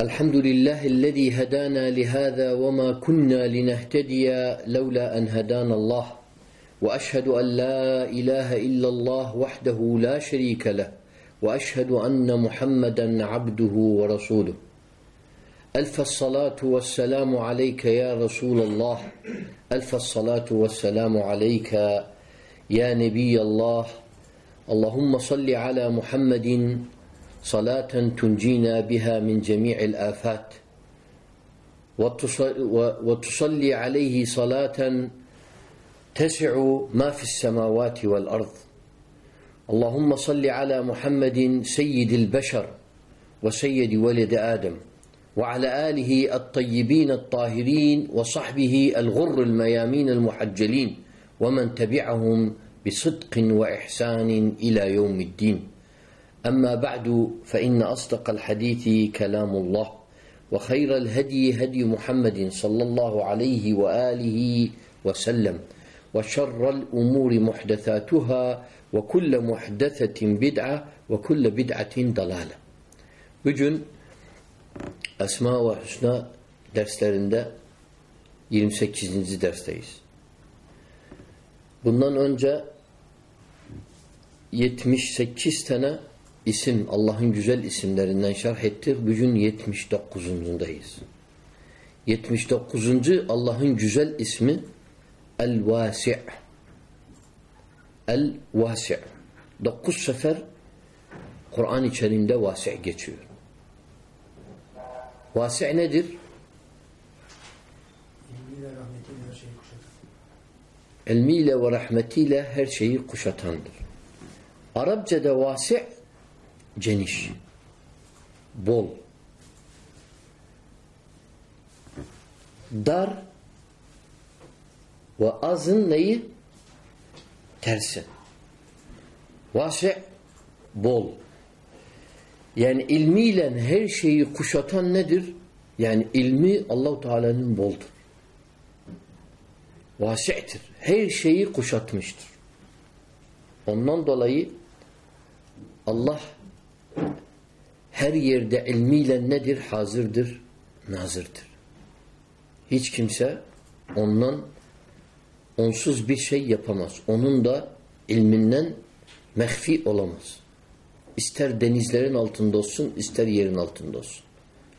الحمد لله الذي هدانا لهذا وما كنا لنهتدي لولا أن هدانا الله. وأشهد أن لا إله إلا الله وحده لا شريك له. وأشهد أن محمدا عبده ورسوله. ألف الصلاة والسلام عليك يا رسول الله. ألف الصلاة والسلام عليك يا نبي الله. اللهم صل على محمد صلاة تنجينا بها من جميع الآفات. وتصلي عليه صلاة تسع ما في السماوات والأرض. اللهم صل على محمد سيد البشر وسيد ولد آدم وعلى آله الطيبين الطاهرين وصحبه الغر الميامين المحجلين ومن تبعهم بصدق وإحسان إلى يوم الدين. أما بعد فإن أصدق الحديث كلام الله وخير الهدي هدي محمد صلى الله عليه وآله وسلم وشر الأمور محدثاتها وكل محدثة بدعة وكل بدعة ضلالة Bugün Esma ve Hüsna derslerinde 28. dersteyiz. Bundan önce 78 tane isim Allah'ın güzel isimlerinden şerh ettik. Bugün 79'undayız. 79. Allah'ın güzel ismi El-Vasi' El-Vasi' Dokuz sefer Kur'an içerisinde vasi' geçiyor. Vasi' nedir? ilmiyle ve rahmetiyle her şeyi kuşatandır. Arapçada vasi' geniş, bol, dar ve azın neyi? Tersi. Vasi' bol. Yani ilmiyle her şeyi kuşatan nedir? Yani ilmi Allahu Teala'nın boldur. Vasi'tir. Her şeyi kuşatmıştır. Ondan dolayı Allah her yerde ilmiyle nedir? Hazırdır, nazırdır. Hiç kimse ondan onsuz bir şey yapamaz. Onun da ilminden mehfi olamaz. İster denizlerin altında olsun, ister yerin altında olsun.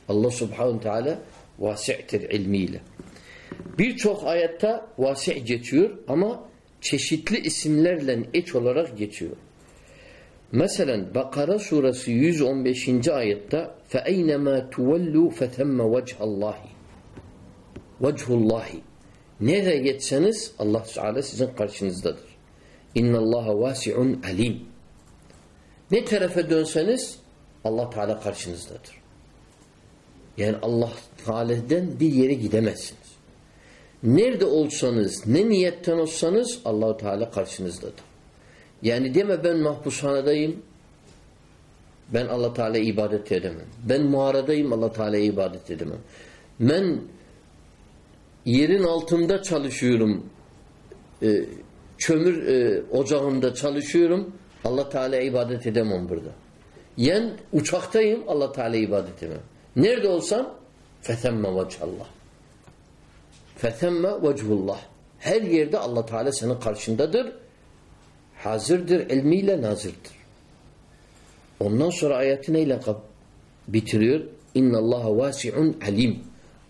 Allah subhanahu teala vasi'tir ilmiyle. Birçok ayette vasi' geçiyor ama çeşitli isimlerle eç olarak geçiyor. Mesela Bakara suresi 115. ayette فَاَيْنَمَا تُوَلُّوا فَثَمَّ وَجْهَ اللّٰهِ Vechullahi. Nereye geçseniz Allah Teala sizin karşınızdadır. İnna Allaha vasiun alim. Ne tarafa dönseniz Allah Teala karşınızdadır. Yani Allah Teala'dan bir yere gidemezsiniz. Nerede olsanız, ne niyetten olsanız Allah Teala karşınızdadır. Yani deme ben mahpushanedeyim. Ben Allah Teala ibadet edemem. Ben muharadayım Allah Teala ibadet edemem. Ben yerin altında çalışıyorum. E, kömür e, ocağında çalışıyorum. Allah Teala ibadet edemem burada. Yen uçaktayım Allah Teala ibadet edemem. Nerede olsam fethemme vechallah. Fethemme vechullah. Her yerde Allah Teala senin karşındadır hazırdır, ilmiyle nazırdır. Ondan sonra ayeti neyle bitiriyor? İnna Allah vasi'un alim.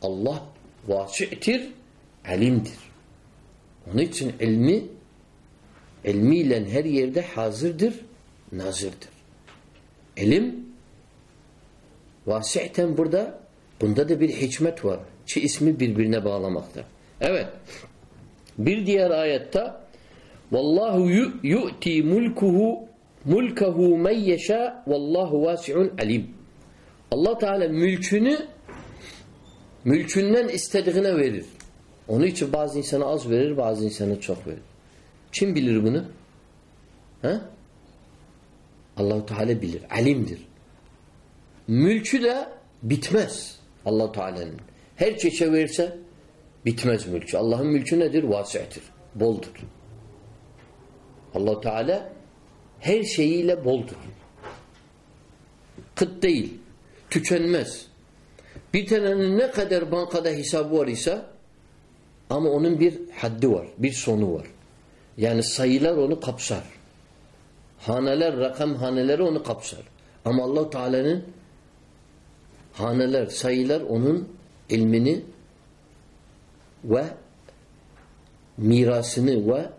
Allah vasi'tir, alimdir. Onun için ilmi ilmiyle her yerde hazırdır, nazırdır. İlim vasi'ten burada bunda da bir hikmet var. Çi ismi birbirine bağlamakta. Evet. Bir diğer ayette Vallahu yu'ti mulkuhu mulkahu men yeşâ vallahu vasi'un alim. Allah Teala mülkünü mülkünden istediğine verir. Onun için bazı insana az verir, bazı insana çok verir. Kim bilir bunu? Ha? Allahu Teala bilir, alimdir. Mülkü de bitmez Allah Teala'nın. Her çeşe verse bitmez mülkü. Allah'ın mülkü nedir? Vasi'tir. Boldur. Allah Teala her şeyiyle boldur. Kıt değil. Tükenmez. Bir tanenin ne kadar bankada hesabı var ise ama onun bir haddi var. Bir sonu var. Yani sayılar onu kapsar. Haneler, rakam haneleri onu kapsar. Ama allah Teala'nın haneler, sayılar onun ilmini ve mirasını ve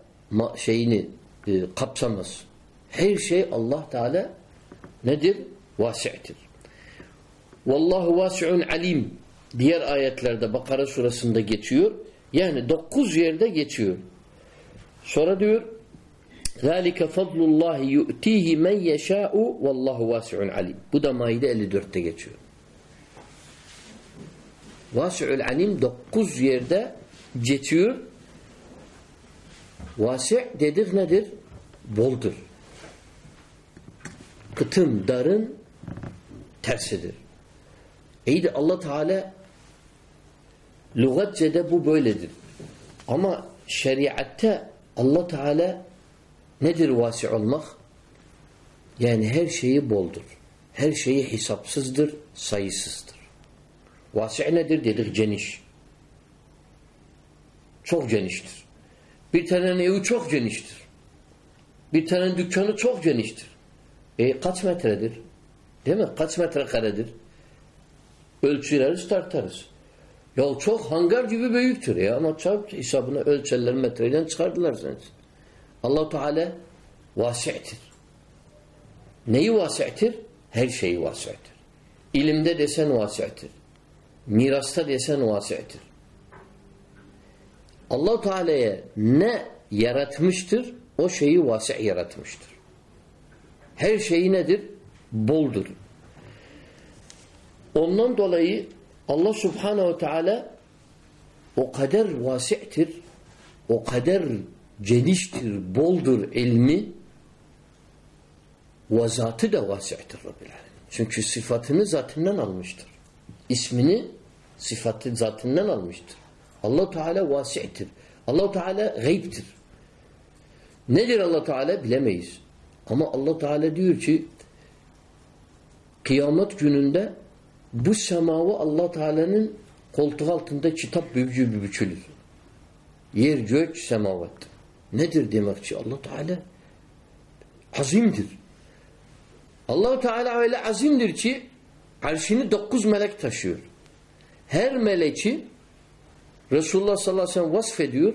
şeyini e, kapsamaz. Her şey Allah Teala nedir? Vasi'tir. Vallahu vasi'un alim. Diğer ayetlerde Bakara surasında geçiyor. Yani dokuz yerde geçiyor. Sonra diyor ذَٰلِكَ فَضْلُ اللّٰهِ يُؤْتِيهِ مَنْ يَشَاءُ وَاللّٰهُ وَاسِعٌ alim. Bu da Maide 54'te geçiyor. Vasi'ül alim dokuz yerde geçiyor. Vasi' dedik nedir? Boldur. Kıtın, darın tersidir. İyi de Allah Teala lügatçede bu böyledir. Ama şeriatte Allah Teala nedir vasi olmak? Yani her şeyi boldur. Her şeyi hesapsızdır, sayısızdır. Vasi nedir dedik? Geniş. Çok geniştir. Bir tane evi çok geniştir. Bir tane dükkanı çok geniştir. E kaç metredir? Değil mi? Kaç metrekaredir? Ölçüleriz tartarız. Ya çok hangar gibi büyüktür ya ama çok hesabına ölçerler metreden çıkardılar sen. allah Teala vasi'tir. Neyi vasi'tir? Her şeyi vasi'tir. İlimde desen vasi'tir. Mirasta desen vasi'tir. Allah Teala'ya ne yaratmıştır? O şeyi vasi' yaratmıştır. Her şeyi nedir? Boldur. Ondan dolayı Allah subhanehu teala o kadar vasi'tir, o kadar geniştir, boldur ilmi ve zatı da vasi'tir Rabbil Alemin. Çünkü sıfatını zatından almıştır. İsmini sıfatı zatından almıştır. Allah Teala vasi'tir. Allah Teala gaybtir. Nedir Allah Teala bilemeyiz. Ama Allah Teala diyor ki kıyamet gününde bu semavı Allah Teala'nın koltuğu altında kitap büyücü bir biçülür. Yer gök semavat. Nedir demek ki Allah Teala azimdir. Allah Teala öyle azimdir ki arşını dokuz melek taşıyor. Her meleki Resulullah sallallahu aleyhi ve sellem vasfediyor.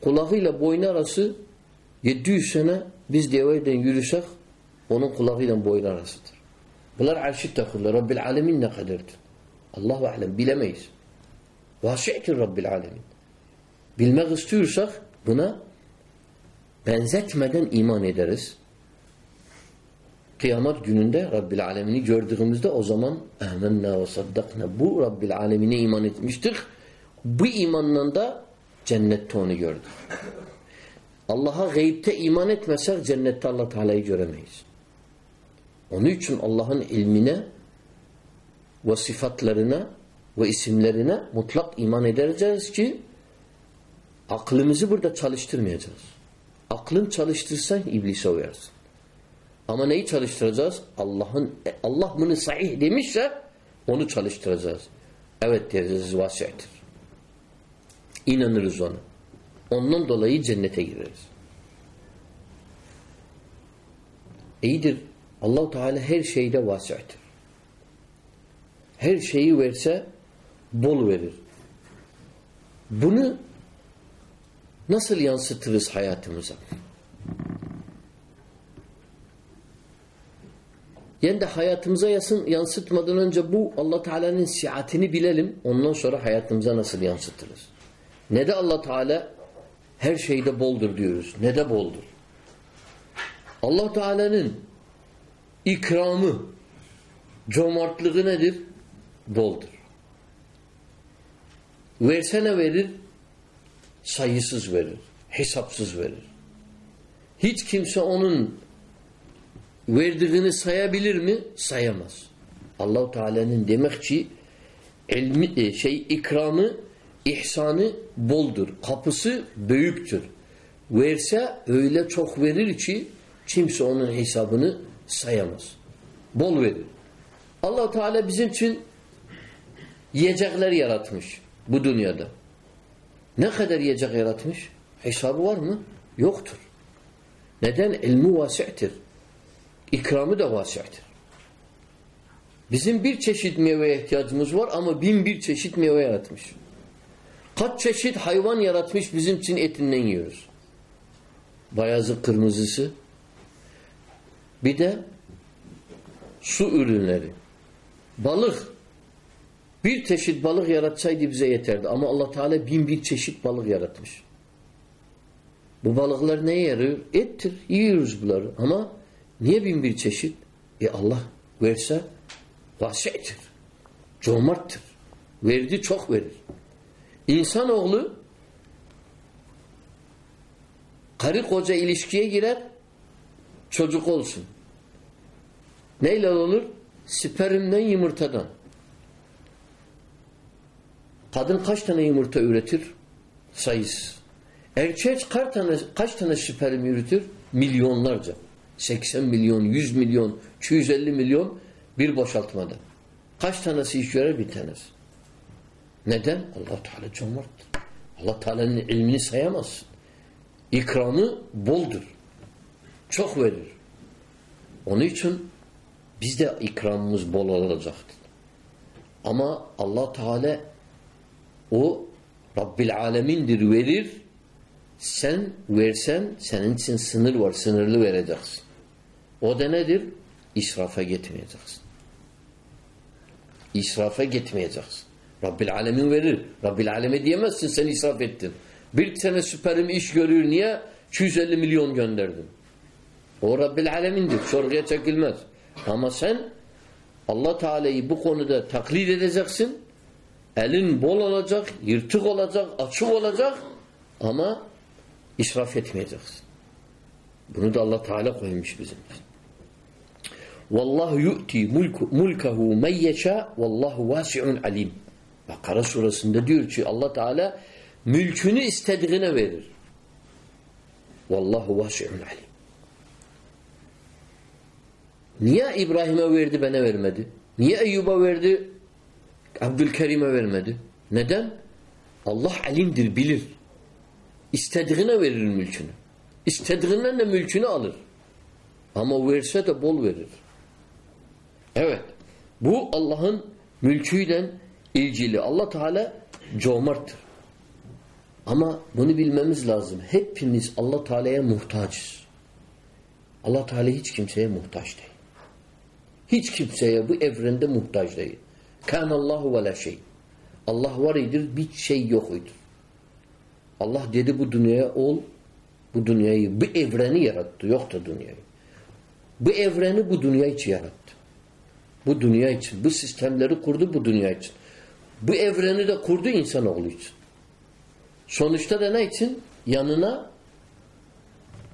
Kulağıyla boynu arası 700 sene biz deveyden yürüsek onun kulağıyla boynu arasıdır. Bunlar arşit takırlar. Rabbil alemin ne kadardır? Allahu alem bilemeyiz. Vasi'tir Rabbil alemin. Bilmek istiyorsak buna benzetmeden iman ederiz. Kıyamet gününde Rabbil alemini gördüğümüzde o zaman amenna ve saddakna. Bu Rabbil alemine iman etmiştik. Bu imanla da cennette onu gördük. Allah'a gayipte iman etmesek cennette Allah Teala'yı göremeyiz. Onun için Allah'ın ilmine ve sıfatlarına ve isimlerine mutlak iman edeceğiz ki aklımızı burada çalıştırmayacağız. Aklın çalıştırsan iblise uyarsın. Ama neyi çalıştıracağız? Allah'ın Allah bunu sahih demişse onu çalıştıracağız. Evet diyeceğiz vasiyetir. İnanırız ona. Ondan dolayı cennete gireriz. İyidir. allah Teala her şeyde vasi'tir. Her şeyi verse bol verir. Bunu nasıl yansıtırız hayatımıza? Yani de hayatımıza yasın, yansıtmadan önce bu allah Teala'nın siatini bilelim. Ondan sonra hayatımıza nasıl yansıtırız? Ne de allah Teala her şeyde boldur diyoruz. Ne de boldur. allah Teala'nın ikramı, cömertliği nedir? Boldur. Versene verir, sayısız verir. Hesapsız verir. Hiç kimse onun verdiğini sayabilir mi? Sayamaz. Allahu Teala'nın demek ki ilmi, e, şey ikramı, ihsanı boldur. Kapısı büyüktür. Verse öyle çok verir ki kimse onun hesabını sayamaz. Bol verir. allah Teala bizim için yiyecekler yaratmış bu dünyada. Ne kadar yiyecek yaratmış? Hesabı var mı? Yoktur. Neden? İlmi vasi'tir. İkramı da vasi'tir. Bizim bir çeşit meyveye ihtiyacımız var ama bin bir çeşit meyve yaratmış. Kaç çeşit hayvan yaratmış bizim için etinden yiyoruz. Bayazı, kırmızısı. Bir de su ürünleri. Balık. Bir çeşit balık yaratsaydı bize yeterdi. Ama Allah Teala bin bir çeşit balık yaratmış. Bu balıklar neye yarıyor? Ettir. Yiyoruz bunları. Ama niye bin bir çeşit? E Allah verse vasi'tir. Cömerttir. Verdi çok verir. İnsanoğlu karı koca ilişkiye girer çocuk olsun. Neyle olur? Spermden yumurtadan. Kadın kaç tane yumurta üretir? Sayısız. Erkek kaç tane, kaç tane sperm üretir? Milyonlarca. 80 milyon, 100 milyon, 250 milyon bir boşaltmada. Kaç tanesi iş görer? Bir tanesi. Neden? allah Teala cömerttir. allah Teala'nın ilmini sayamazsın. İkramı boldur. Çok verir. Onun için bizde ikramımız bol olacaktır. Ama allah Teala o Rabbil Alemindir verir. Sen versen senin için sınır var. Sınırlı vereceksin. O da nedir? İsrafa gitmeyeceksin. İsrafa gitmeyeceksin. Rabbil Alemin verir. Rabbil Aleme diyemezsin sen israf ettin. Bir sene süperim iş görüyor. Niye? 250 milyon gönderdin. O Rabbil Alemindir. Sorguya çekilmez. Ama sen Allah Teala'yı bu konuda taklit edeceksin. Elin bol olacak, yırtık olacak, açık olacak ama israf etmeyeceksin. Bunu da Allah Teala koymuş bizim için. Vallahu yu'ti mulkahu men yeşâ vallahu vasi'un alim. Bakara surasında diyor ki Allah Teala mülkünü istediğine verir. Vallahu vasi'un alim. Niye İbrahim'e verdi bana vermedi? Niye Eyyub'a verdi Abdülkerim'e vermedi? Neden? Allah alimdir, bilir. İstediğine verir mülkünü. İstediğinden de mülkünü alır. Ama verse de bol verir. Evet. Bu Allah'ın mülküyle ilgili. Allah Teala cömerttir. Ama bunu bilmemiz lazım. Hepimiz Allah Teala'ya muhtaçız. Allah Teala hiç kimseye muhtaç değil. Hiç kimseye bu evrende muhtaç değil. Allahu ve la şey. Allah var idir, bir şey yok idir. Allah dedi bu dünyaya ol, bu dünyayı, bu evreni yarattı. Yoktu dünyayı. Bu evreni bu dünya için yarattı. Bu dünya için. Bu sistemleri kurdu bu dünya için. Bu evreni de kurdu insanoğlu için. Sonuçta da ne için? Yanına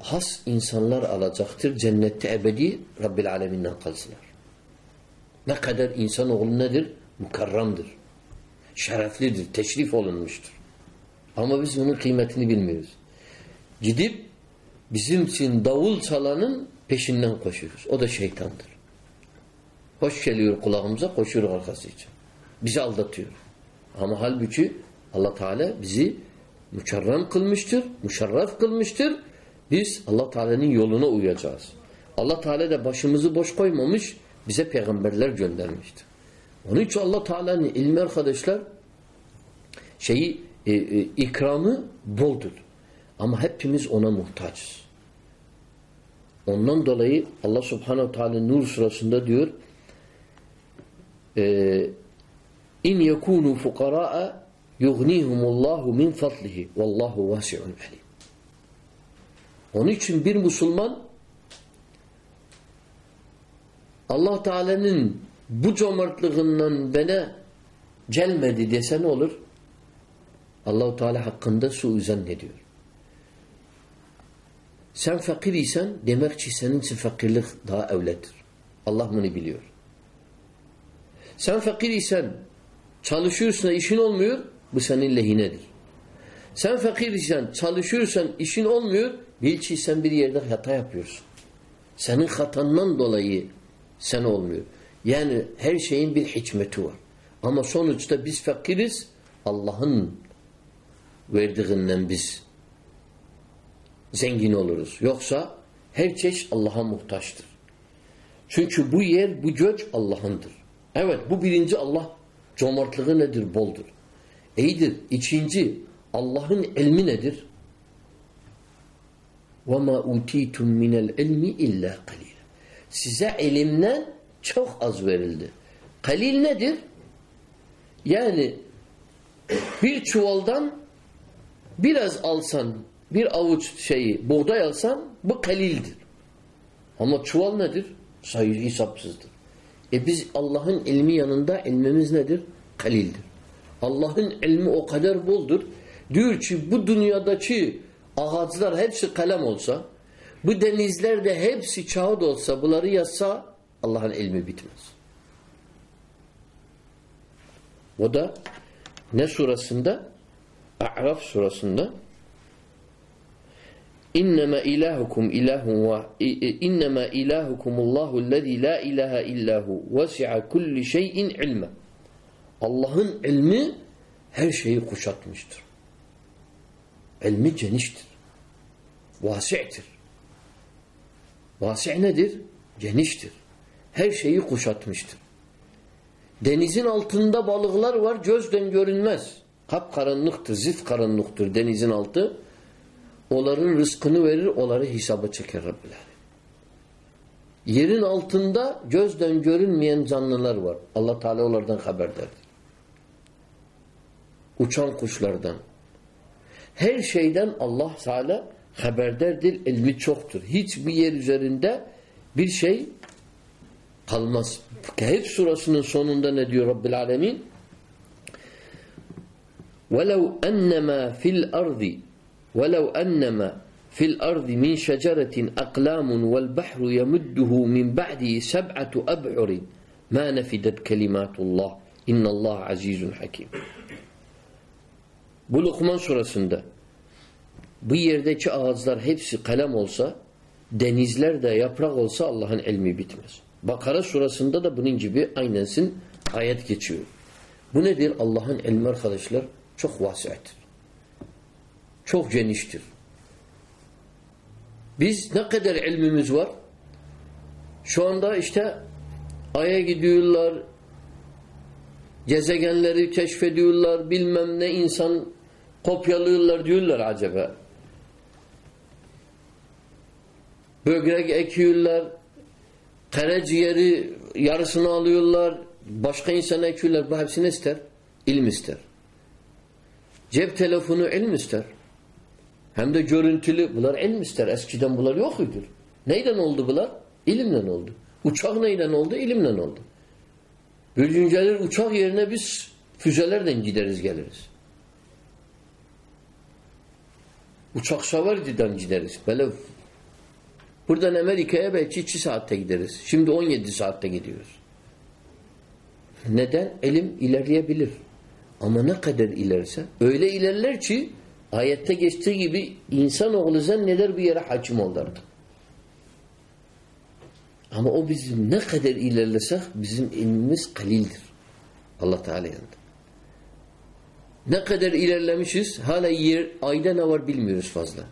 has insanlar alacaktır. Cennette ebedi Rabbil Aleminden kalsınlar. Ne kadar insanoğlu nedir? Mukarramdır. Şereflidir. Teşrif olunmuştur. Ama biz bunun kıymetini bilmiyoruz. Gidip bizim için davul çalanın peşinden koşuyoruz. O da şeytandır. Hoş geliyor kulağımıza koşuyor arkası için. Bizi aldatıyor. Ama halbuki Allah Teala bizi mükerrem kılmıştır, müşerref kılmıştır. Biz Allah Teala'nın yoluna uyacağız. Allah Teala da başımızı boş koymamış, bize peygamberler göndermiştir. Onun için Allah Teala'nın ilmi arkadaşlar şeyi e, e, ikramı boldur. Ama hepimiz ona muhtaçız. Ondan dolayı Allah Subhanahu Teala Nur surasında diyor e, in yekunu fuqara'a yughnihumullahu min fadlihi vallahu vasi'un alim. Onun için bir Müslüman Allah Teala'nın bu cömertliğinden bana gelmedi dese ne olur? Allahu Teala hakkında suuzan ne diyor? Sen fakir isen demek ki senin için fakirlik daha evlettir. Allah bunu biliyor. Sen fakir isen çalışıyorsun da işin olmuyor bu senin lehinedir. Sen fakir isen çalışıyorsan işin olmuyor bil ki sen bir yerde hata yapıyorsun. Senin hatandan dolayı sen olmuyor. Yani her şeyin bir hikmeti var. Ama sonuçta biz fakiriz Allah'ın verdiğinden biz zengin oluruz. Yoksa her çeşit Allah'a muhtaçtır. Çünkü bu yer, bu göç Allah'ındır. Evet bu birinci Allah cömertliği nedir? Boldur. İyidir. İkinci Allah'ın ilmi nedir? وَمَا اُوتِيتُم مِنَ الْعِلْمِ اِلَّا قَلِيلًا Size ilimden çok az verildi. Kalil nedir? Yani bir çuvaldan biraz alsan, bir avuç şeyi, buğday alsan bu kalildir. Ama çuval nedir? Sayı hesapsızdır. E biz Allah'ın ilmi yanında ilmimiz nedir? Kalildir. Allah'ın ilmi o kadar boldur. Diyor ki bu dünyadaki ağaçlar hepsi kalem olsa, bu denizlerde hepsi kağıt olsa, bunları yazsa Allah'ın ilmi bitmez. O da ne surasında? A'raf surasında İnnemâ ilahukum ilahun ve innemâ ilahukumullahu lezî la ilahe illahu vesi'a kulli şeyin ilme. Allah'ın ilmi her şeyi kuşatmıştır. İlmi geniştir. Vasi'tir. Vasi' nedir? Geniştir. Her şeyi kuşatmıştır. Denizin altında balıklar var, gözden görünmez. Kap karanlıktır, zif karanlıktır denizin altı. Onların rızkını verir, onları hesaba çeker Rabbiler. Yerin altında gözden görünmeyen canlılar var. Allah Teala onlardan haberdardır. Uçan kuşlardan. Her şeyden Allah Teala haberdardır, ilmi çoktur. Hiçbir yer üzerinde bir şey kalmaz. Kehf surasının sonunda ne diyor Rabbil Alemin? وَلَوْ أَنَّمَا فِي الْأَرْضِ وَلَوْ أَنَّمَا فِي الْأَرْضِ مِنْ شَجَرَةٍ أَقْلَامٌ وَالْبَحْرُ يَمُدُّهُ مِنْ بَعْدِهِ سَبْعَةُ أَبْعُرٍ مَا نَفِدَتْ كَلِمَاتُ اللّٰهِ اِنَّ اللّٰهَ عَز۪يزٌ حَكِيمٌ Bu Lokman surasında bu yerdeki ağaçlar hepsi kalem olsa denizler de yaprak olsa Allah'ın ilmi bitmez. Bakara surasında da bunun gibi aynensin ayet geçiyor. Bu nedir? Allah'ın ilmi arkadaşlar çok vasiattir. Çok geniştir. Biz ne kadar ilmimiz var? Şu anda işte Ay'a gidiyorlar, gezegenleri keşfediyorlar, bilmem ne insan kopyalıyorlar diyorlar acaba. Bögrek ekiyorlar, karaciğeri yarısını alıyorlar, başka insana ekiyorlar. Bu hepsini ister? İlim ister. Cep telefonu ilm ister. Hem de görüntülü. Bunlar ilm ister. Eskiden bunlar yok idir. Neyden oldu bunlar? İlimle oldu. Uçak neyden oldu? İlimle oldu. Bir uçak yerine biz füzelerden gideriz geliriz. Uçak savarcıdan gideriz. Böyle buradan Amerika'ya belki 2 saatte gideriz. Şimdi 17 saatte gidiyoruz. Neden? Elim ilerleyebilir. Ama ne kadar ilerse öyle ilerler ki ayette geçtiği gibi insanoğlu neler bir yere hakim artık. Ama o bizim ne kadar ilerlesek bizim ilmimiz kalildir. Allah Teala yanında. Ne kadar ilerlemişiz hala yer, ayda ne var bilmiyoruz fazla.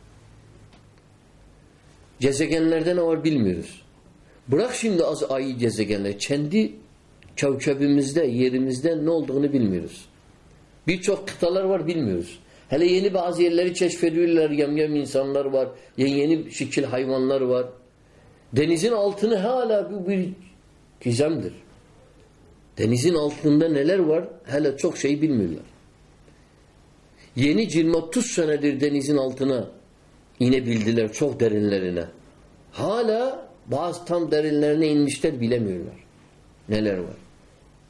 Gezegenlerde ne var bilmiyoruz. Bırak şimdi az ayı gezegenler. Kendi kevkebimizde, yerimizde ne olduğunu bilmiyoruz. Birçok kıtalar var bilmiyoruz. Hele yeni bazı yerleri keşfediyorlar. Yemyem insanlar var. Yeni, yeni şekil hayvanlar var. Denizin altını hala bu bir gizemdir. Denizin altında neler var? Hele çok şey bilmiyorlar. Yeni 20-30 senedir denizin altına inebildiler çok derinlerine. Hala bazı tam derinlerine inmişler bilemiyorlar. Neler var.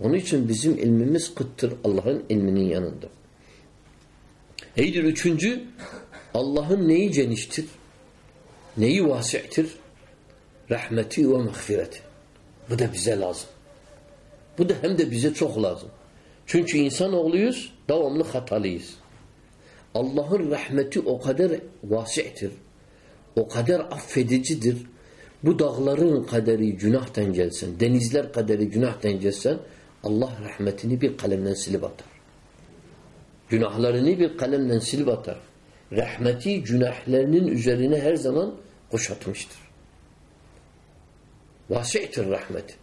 Onun için bizim ilmimiz kıttır Allah'ın ilminin yanında. Heydir üçüncü Allah'ın neyi geniştir? Neyi vasi'tir? Rahmeti ve mağfireti. Bu da bize lazım. Bu da hem de bize çok lazım. Çünkü insan oğluyuz, devamlı hatalıyız. Allah'ın rahmeti o kadar vasi'tir. O kadar affedicidir. Bu dağların kaderi günahtan gelsen, denizler kaderi günahtan gelsen Allah rahmetini bir kalemden silip atar. Günahlarını bir kalemden silip atar. Rahmeti günahlarının üzerine her zaman kuşatmıştır. Vasi'tir rahmet.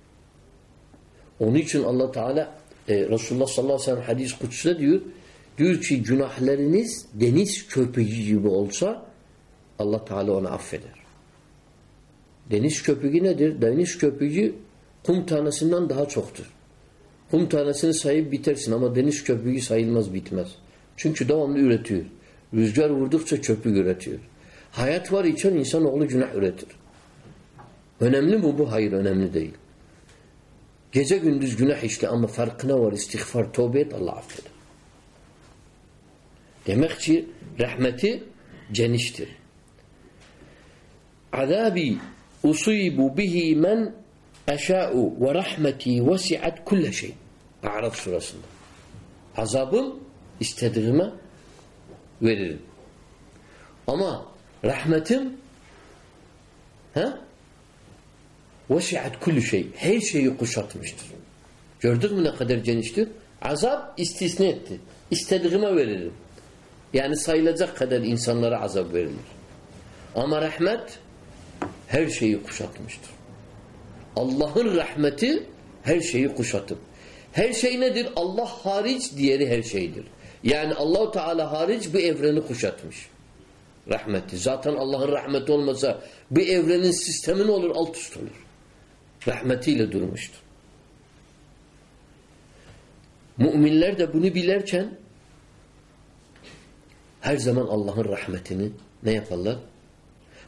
Onun için Allah Teala e, Resulullah sallallahu aleyhi ve sellem hadis kutsuda diyor diyor ki günahlarınız deniz köpüğü gibi olsa Allah Teala onu affeder. Deniz köpüğü nedir? Deniz köpüğü kum tanesinden daha çoktur. Kum tanesini sayıp bitersin ama deniz köpüğü sayılmaz bitmez. Çünkü devamlı üretiyor. Rüzgar vurdukça köpük üretiyor. Hayat var için insanoğlu günah üretir. Önemli mi bu? Hayır önemli değil. Gece gündüz günah işle ama farkına var istiğfar, tövbe et Allah affeder. Demek ki rahmeti geniştir. Azabi usibu bihi men eşâ'u ve rahmeti vesi'at kulle şey. A'raf surasında. Azabım istediğime veririm. Ama rahmetim he? Vesi'at kullu şey. Her şeyi kuşatmıştır. Gördük mü ne kadar geniştir? Azap istisna etti. İstediğime veririm. Yani sayılacak kadar insanlara azap verilir. Ama rahmet her şeyi kuşatmıştır. Allah'ın rahmeti her şeyi kuşatıp. Her şey nedir? Allah hariç diğeri her şeydir. Yani Allahu Teala hariç bir evreni kuşatmış. Rahmeti. Zaten Allah'ın rahmeti olmasa bir evrenin sistemi ne olur? Alt üst olur. Rahmetiyle durmuştur. Müminler de bunu bilerken her zaman Allah'ın rahmetini ne yaparlar?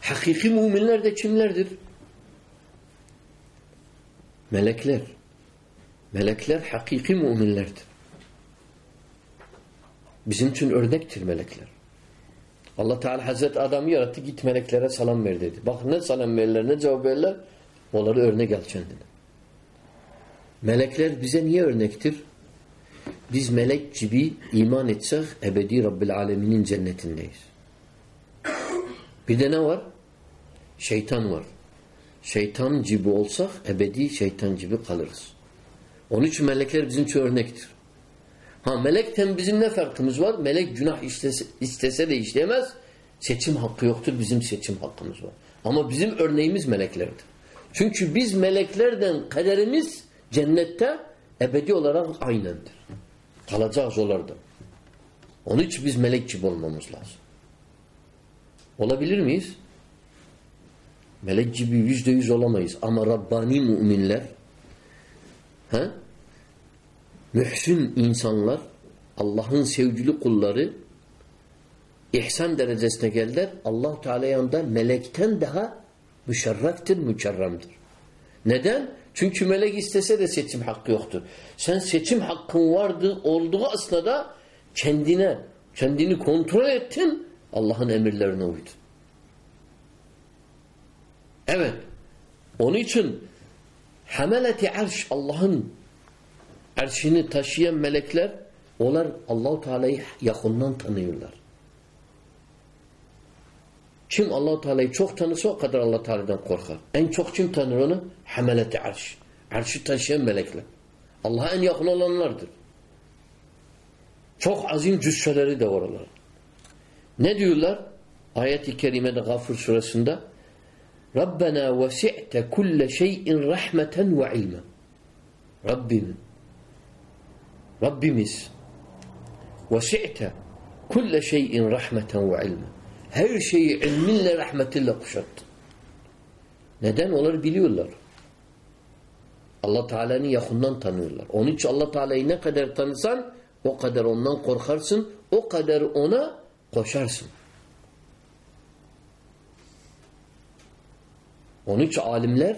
Hakiki müminler de kimlerdir? Melekler. Melekler hakiki müminlerdir. Bizim için örnektir melekler. Allah Teala Hazreti Adam'ı yarattı git meleklere selam ver dedi. Bak ne selam verirler ne cevap verirler. Onları örnek al kendine. Melekler bize niye örnektir? Biz melek gibi iman etsek ebedi Rabbil Alemin'in cennetindeyiz. Bir de ne var? Şeytan var. Şeytan gibi olsak ebedi şeytan gibi kalırız. Onun için melekler bizim için örnektir. Ha melekten bizim ne farkımız var? Melek günah istese, istese de işleyemez. Seçim hakkı yoktur. Bizim seçim hakkımız var. Ama bizim örneğimiz meleklerdir. Çünkü biz meleklerden kaderimiz cennette ebedi olarak aynendir. Kalacağız onlarda. Onun için biz melek gibi olmamız lazım. Olabilir miyiz? Melek gibi yüzde yüz olamayız. Ama Rabbani müminler he? mühsün insanlar Allah'ın sevgili kulları ihsan derecesine geldiler. allah Teala yanında melekten daha müşerreftir, mükerremdir. Neden? Çünkü melek istese de seçim hakkı yoktur. Sen seçim hakkın vardı olduğu aslında kendine, kendini kontrol ettin, Allah'ın emirlerine uydun. Evet. Onun için hameleti arş Allah'ın arşını taşıyan melekler onlar Allahu Teala'yı yakından tanıyorlar. Kim allah Teala'yı çok tanırsa o kadar allah Teala'dan korkar. En çok kim tanır onu? Hameleti arş. Arşı taşıyan melekler. Allah'a en yakın olanlardır. Çok azim cüsseleri de oralar. Ne diyorlar? Ayet-i Kerime'de Gafur suresinde Rabbena vesi'te kulle şeyin rahmeten ve ilmen. Rabbim Rabbimiz vesi'te kulle şeyin rahmeten ve ilmen her şeyi ilminle rahmetinle kuşattı. Neden? Onları biliyorlar. Allah Teala'nı yakından tanıyorlar. Onun için Allah Teala'yı ne kadar tanısan o kadar ondan korkarsın, o kadar ona koşarsın. Onun için alimler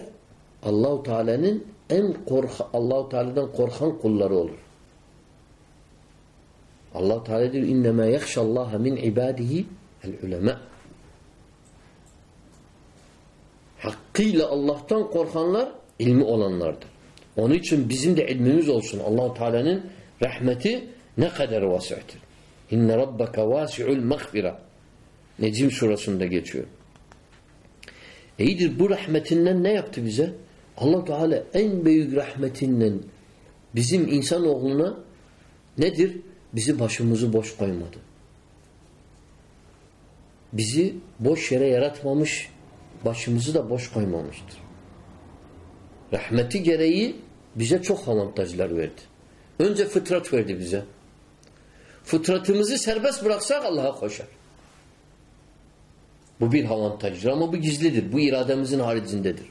Allahu Teala'nın en korka Allahu Teala'dan korkan kulları olur. Allah Teala diyor innema yahşallaha min ibadihi el ulema. Hakkıyla Allah'tan korkanlar ilmi olanlardır. Onun için bizim de ilmimiz olsun. Allah Teala'nın rahmeti ne kadar vasi'tir. İnne rabbeke vasi'ul mağfira. Necim surasında geçiyor. İyidir bu rahmetinden ne yaptı bize? Allah Teala en büyük rahmetinden bizim insanoğluna nedir? Bizi başımızı boş koymadı. Bizi boş yere yaratmamış, başımızı da boş koymamıştır. Rahmeti gereği bize çok avantajlar verdi. Önce fıtrat verdi bize. Fıtratımızı serbest bıraksak Allah'a koşar. Bu bir avantajdır ama bu gizlidir. Bu irademizin haricindedir.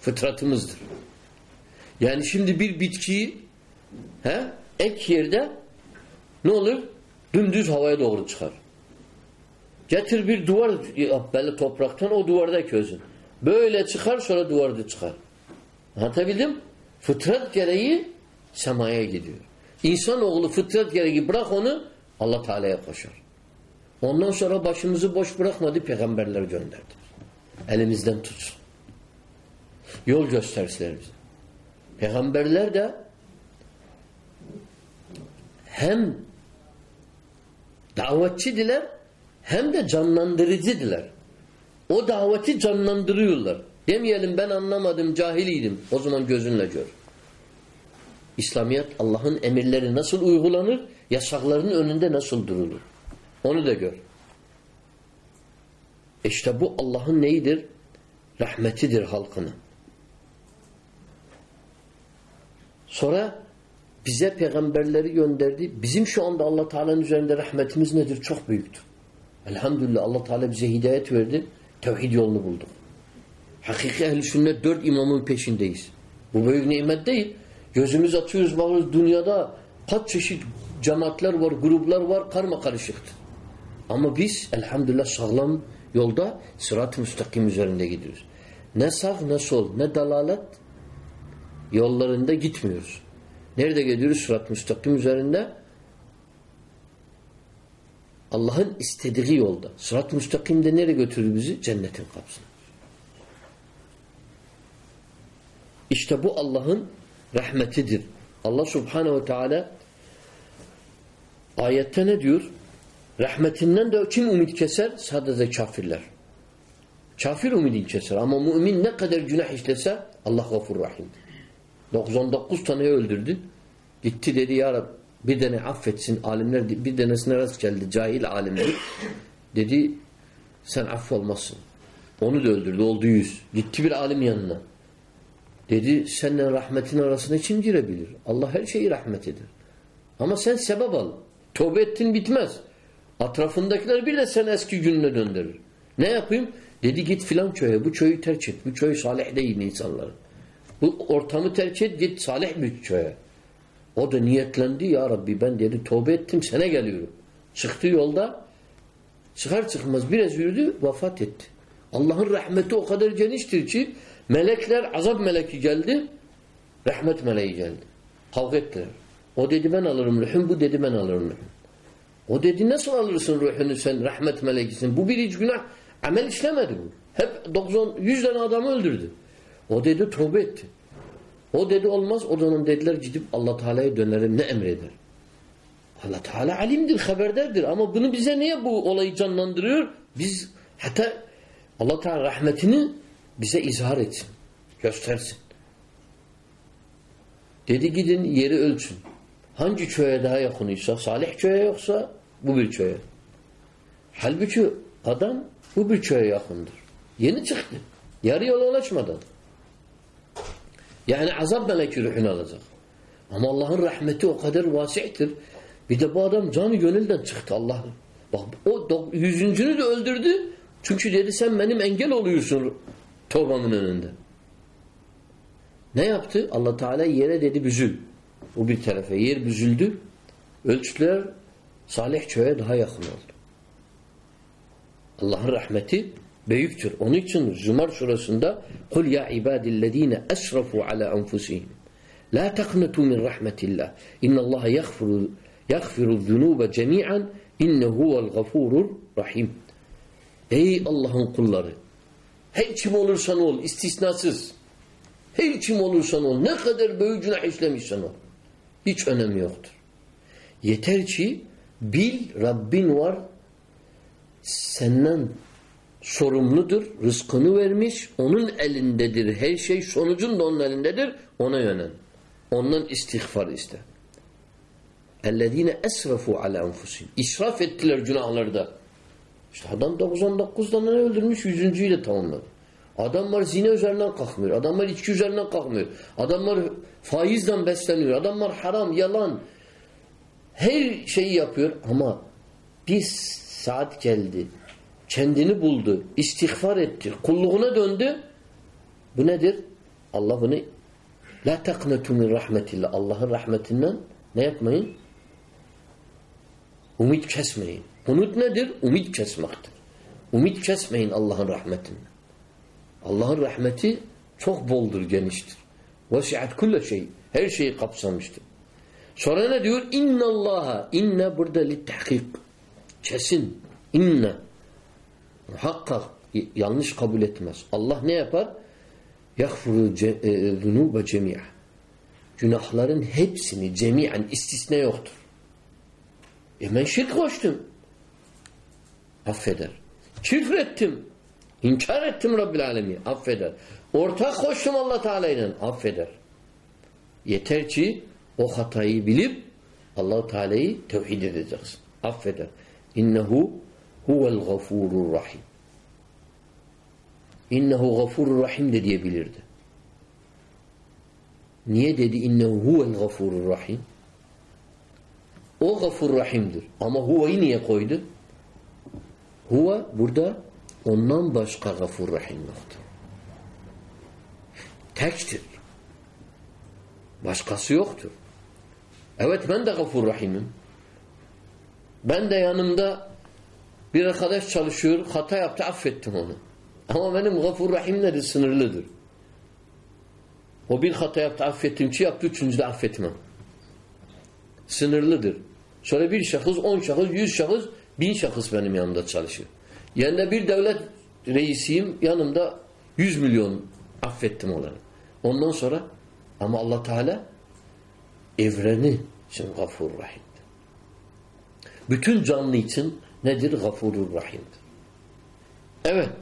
Fıtratımızdır. Yani şimdi bir bitkiyi he, ek yerde ne olur? Dümdüz havaya doğru çıkar. Getir bir duvar yap böyle topraktan o duvarda közün. Böyle çıkar sonra duvarda çıkar. Anlatabildim? Fıtrat gereği semaya gidiyor. İnsanoğlu fıtrat gereği bırak onu Allah Teala'ya koşar. Ondan sonra başımızı boş bırakmadı peygamberler gönderdi. Elimizden tutsun. Yol göstersiler bize. Peygamberler de hem davetçidiler hem de canlandırıcıdiler. O daveti canlandırıyorlar. Demeyelim ben anlamadım, cahiliydim. O zaman gözünle gör. İslamiyet Allah'ın emirleri nasıl uygulanır, yasaklarının önünde nasıl durulur. Onu da gör. İşte bu Allah'ın neyidir? Rahmetidir halkına. Sonra bize peygamberleri gönderdi. Bizim şu anda Allah Teala'nın üzerinde rahmetimiz nedir? Çok büyüktür. Elhamdülillah Allah Teala bize hidayet verdi. Tevhid yolunu bulduk. Hakiki ehl sünnet dört imamın peşindeyiz. Bu büyük nimet değil. Gözümüz atıyoruz bakıyoruz dünyada kaç çeşit cemaatler var, gruplar var, karma karışıktır. Ama biz elhamdülillah sağlam yolda sırat-ı müstakim üzerinde gidiyoruz. Ne sağ ne sol ne dalalet yollarında gitmiyoruz. Nerede gidiyoruz? Sırat-ı müstakim üzerinde Allah'ın istediği yolda. Sırat-ı müstakim de nereye götürür bizi? Cennetin kapısına. İşte bu Allah'ın rahmetidir. Allah subhanehu ve teala ayette ne diyor? Rahmetinden de kim ümit keser? Sadece kafirler. Kafir ümidini keser ama mümin ne kadar günah işlese Allah gafur rahim. 99 tane öldürdü. Gitti dedi ya Rab bir tane affetsin alimler bir tanesine rast geldi cahil alimler. Dedi sen affolmazsın. Onu da öldürdü oldu yüz. Gitti bir alim yanına. Dedi seninle rahmetin arasına kim girebilir? Allah her şeyi rahmet eder. Ama sen sebep al. Tövbe ettin bitmez. Atrafındakiler bir de sen eski gününe döndürür. Ne yapayım? Dedi git filan köye. Bu köyü terk et. Bu köy salih değil insanların. Bu ortamı terk et git salih bir köye. O da niyetlendi ya Rabbi ben dedi tövbe ettim sana geliyorum. Çıktı yolda çıkar çıkmaz biraz yürüdü vefat etti. Allah'ın rahmeti o kadar geniştir ki melekler azap meleki geldi rahmet meleği geldi. Kavga ettiler. O dedi ben alırım ruhum bu dedi ben alırım ruhum. O dedi nasıl alırsın ruhunu sen rahmet melekisin. Bu bir hiç günah amel işlemedi bu. Hep 90 100 tane adamı öldürdü. O dedi tövbe etti. O dedi olmaz. O zaman dediler gidip Allah Teala'ya dönerim ne emreder? Allah Teala alimdir, haberdardır. Ama bunu bize niye bu olayı canlandırıyor? Biz hatta Allah Teala rahmetini bize izhar etsin. Göstersin. Dedi gidin yeri ölçün. Hangi köye daha yakınıysa, salih köye yoksa bu bir köye. Halbuki adam bu bir köye yakındır. Yeni çıktı. Yarı yola ulaşmadan. Yani azap meleki ruhunu alacak. Ama Allah'ın rahmeti o kadar vasi'tir. Bir de bu adam canı gönülden çıktı Allah. Bak o yüzüncünü de öldürdü. Çünkü dedi sen benim engel oluyorsun tövbamın önünde. Ne yaptı? Allah Teala yere dedi büzül. O bir tarafa yer büzüldü. Ölçtüler. Salih çöğe daha yakın oldu. Allah'ın rahmeti büyüktür. Onun için Zümer surasında kul ya ibadillezine esrafu ala enfusihim la taknetu min rahmetillah innallaha yaghfiru yaghfiru zunuba cemian innehu huvel gafurur rahim. Ey Allah'ın kulları her kim olursan ol istisnasız her kim olursan ol ne kadar büyük günah işlemişsen ol Hiç önemi yoktur. Yeter ki bil Rabbin var senden sorumludur. Rızkını vermiş. Onun elindedir. Her şey sonucun da onun elindedir. Ona yönel. Ondan istiğfar iste. اَلَّذ۪ينَ esrafu ala enfusihim. İsraf ettiler günahlarda. İşte adam 99 tane öldürmüş, yüzüncüyü de tamamladı. Adamlar zine üzerinden kalkmıyor. Adamlar içki üzerinden kalkmıyor. Adamlar faizden besleniyor. Adamlar haram, yalan. Her şeyi yapıyor ama bir saat geldi. Kendini buldu. istiğfar etti. Kulluğuna döndü. Bu nedir? Allah bunu La taknetu min rahmetillah. Allah'ın rahmetinden ne yapmayın? Umut kesmeyin. Umut nedir? Umut kesmektir. Umut kesmeyin Allah'ın rahmetinden. Allah'ın rahmeti çok boldur, geniştir. Vesiat kulle şey. Her şeyi kapsamıştır. Sonra ne diyor? İnna Allaha. İnne burada littahkik. Kesin. İnne. Muhakkak yanlış kabul etmez. Allah ne yapar? Yagfuru e, zunuba cemi'a. Günahların hepsini cemiyen istisne yoktur. E ben şirk koştum. Affeder. Küfür. İnkar ettim Rabbil Alemin. Affeder. Ortak koştum Allah Teala ile. Affeder. Yeter ki o hatayı bilip allah Teala'yı tevhid edeceksin. Affeder. İnnehu huvel gafurur rahim. İnnehu gafurur rahim de diyebilirdi. Niye dedi innehu huvel gafurur rahim? O gafur rahimdir. Ama huva'yı niye koydu? Huva burada ondan başka gafur rahim yoktur. Tektir. Başkası yoktur. Evet ben de gafur rahimim. Ben de yanımda bir arkadaş çalışıyor, hata yaptı, affettim onu. Ama benim gafur rahim nedir? Sınırlıdır. O bir hata yaptı, affettim, çi yaptı, üçüncü de affetmem. Sınırlıdır. Sonra bir şahıs, on şahıs, yüz şahıs, bin şahıs benim yanımda çalışıyor. Yani bir devlet reisiyim, yanımda yüz milyon affettim onları. Ondan sonra ama Allah Teala evreni için gafur rahimdir. Bütün canlı için nedir? Gafurur rahimdir. Evet.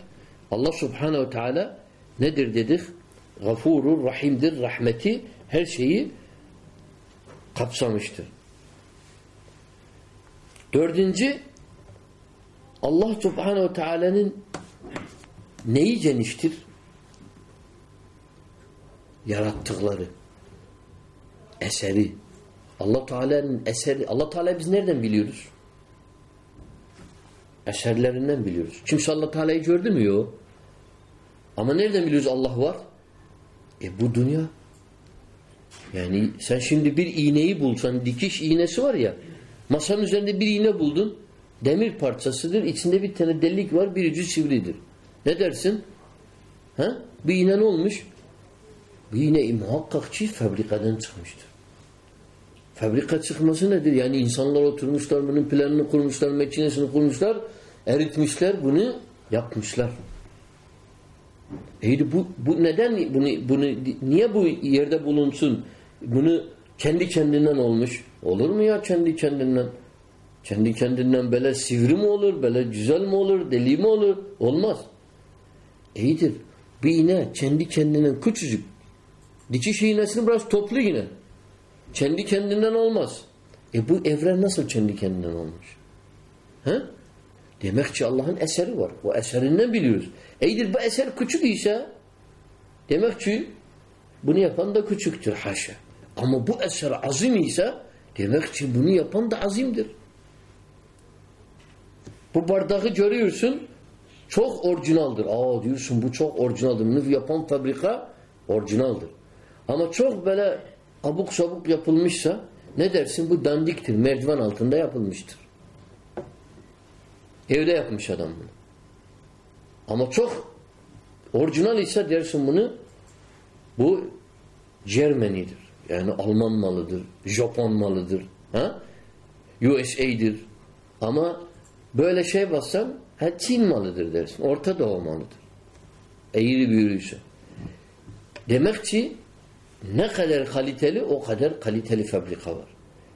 Allah Subhanahu Teala nedir dedik? Gafurur rahimdir. Rahmeti her şeyi kapsamıştır. Dördüncü Allah Subhanahu Teala'nın neyi geniştir? Yarattıkları. Eseri. Allah Teala'nın eseri. Allah Teala biz nereden biliyoruz? Eserlerinden biliyoruz. Kimse Allah Teala'yı gördü mü? Yok. Ama nereden biliyoruz Allah var? E bu dünya. Yani sen şimdi bir iğneyi bulsan, dikiş iğnesi var ya, masanın üzerinde bir iğne buldun, demir parçasıdır, içinde bir tane delik var, bir ucu sivridir. Ne dersin? Ha? Bir iğne ne olmuş? Bir iğne muhakkak ki fabrikadan çıkmıştır. Fabrika çıkması nedir? Yani insanlar oturmuşlar, bunun planını kurmuşlar, makinesini kurmuşlar, eritmişler, bunu yapmışlar. E bu, bu neden bunu, bunu niye bu yerde bulunsun? Bunu kendi kendinden olmuş. Olur mu ya kendi kendinden? Kendi kendinden böyle sivri mi olur, böyle güzel mi olur, deli mi olur? Olmaz. İyidir. Bir iğne kendi kendinden küçücük. Dikiş iğnesini biraz toplu yine. Kendi kendinden olmaz. E bu evren nasıl kendi kendinden olmuş? He? Demek ki Allah'ın eseri var. O eserinden biliyoruz. Eydir bu eser küçük ise demek ki bunu yapan da küçüktür haşa. Ama bu eser azim ise demek ki bunu yapan da azimdir. Bu bardağı görüyorsun çok orijinaldir. Aa diyorsun bu çok orijinaldir. Bunu yapan fabrika orijinaldir. Ama çok böyle abuk sabuk yapılmışsa ne dersin? Bu dandiktir. Merdiven altında yapılmıştır. Evde yapmış adam bunu. Ama çok orijinal ise dersin bunu bu Cermenidir. Yani Alman malıdır, Japon malıdır. Ha? USA'dir. Ama böyle şey bassan ha Çin malıdır dersin. Orta Doğu malıdır. Eğri büğrüyse. Demek ki ne kadar kaliteli o kadar kaliteli fabrika var.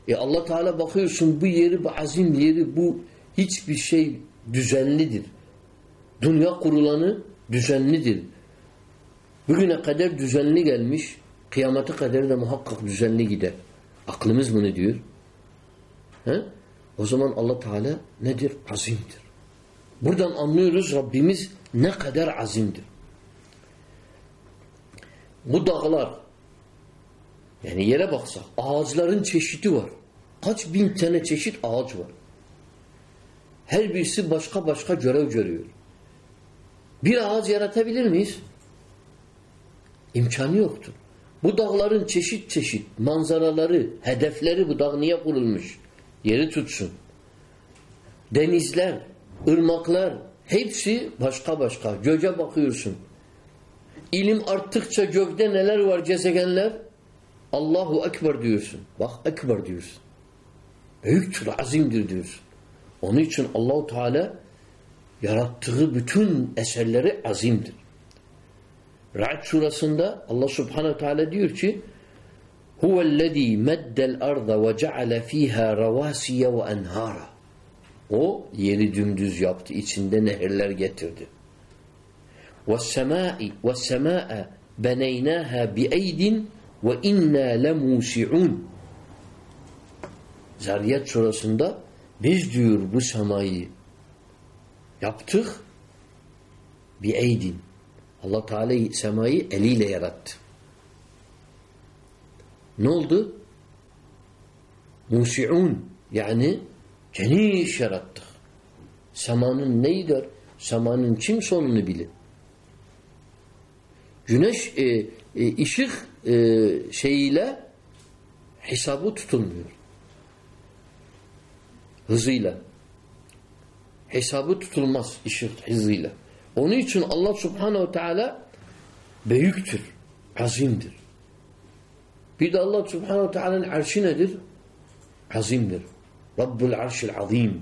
E Allah Teala bakıyorsun bu yeri bu azim yeri bu hiçbir şey düzenlidir. Dünya kurulanı düzenlidir. Bugüne kadar düzenli gelmiş kıyamete kadar da muhakkak düzenli gider. Aklımız bunu diyor. He? O zaman Allah Teala nedir? Azimdir. Buradan anlıyoruz Rabbimiz ne kadar azimdir. Bu dağlar yani yere baksak ağaçların çeşidi var. Kaç bin tane çeşit ağaç var. Her birisi başka başka görev görüyor. Bir ağaç yaratabilir miyiz? İmkanı yoktur. Bu dağların çeşit çeşit manzaraları, hedefleri bu dağ niye kurulmuş? Yeri tutsun. Denizler, ırmaklar hepsi başka başka. Göce bakıyorsun. İlim arttıkça gökte neler var gezegenler? Allahu Ekber diyorsun. Bak Ekber diyorsun. Büyüktür, azimdir diyorsun. Onun için Allahu Teala yarattığı bütün eserleri azimdir. Ra'd surasında Allah Subhanahu Teala diyor ki Huvellezî meddel arda ve ceale fîhâ ravâsiye ve enhâra O yeri dümdüz yaptı. içinde nehirler getirdi. وَالسَّمَاءِ وَالسَّمَاءَ بَنَيْنَاهَا بِأَيْدٍ وَاِنَّا لَمُوسِعُونَ Zariyat surasında biz diyor bu semayı yaptık bir eydin. Allah Teala semayı eliyle yarattı. Ne oldu? Musi'un yani geniş yarattık. Semanın neydir? Semanın kim sonunu bilir? Güneş e, e, ışık e, şeyiyle hesabı tutulmuyor. Hızıyla. Hesabı tutulmaz ışık hızıyla. Onun için Allah subhanehu teala büyüktür, azimdir. Bir de Allah subhanehu teala'nın arşı nedir? Azimdir. Rabbul arşil azim.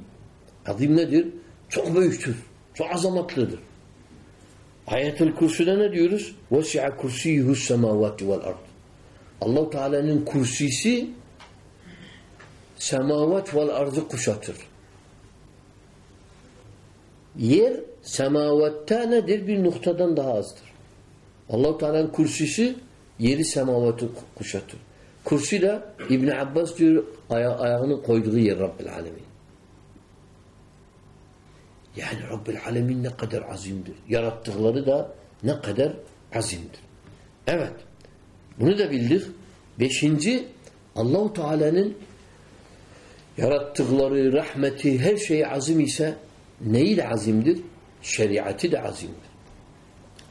Azim nedir? Çok büyüktür. Çok azamatlıdır. Ayet-ül Kürsü'de ne diyoruz? وَسِعَ كُرْسِيهُ السَّمَاوَاتِ وَالْأَرْضِ allah Teala'nın kursisi semavat vel arzı kuşatır. Yer semavatta nedir? Bir noktadan daha azdır. allah Teala'nın kursisi yeri semavatı kuşatır. Kursi de İbn Abbas diyor aya ayağını koyduğu yer Rabbil Alemin. Yani Rabbil Alemin ne kadar azimdir. Yarattıkları da ne kadar azimdir. Evet. Bunu da bildik. Beşinci Allahu Teala'nın yarattıkları, rahmeti, her şey azim ise neyi de azimdir? Şeriatı da azimdir.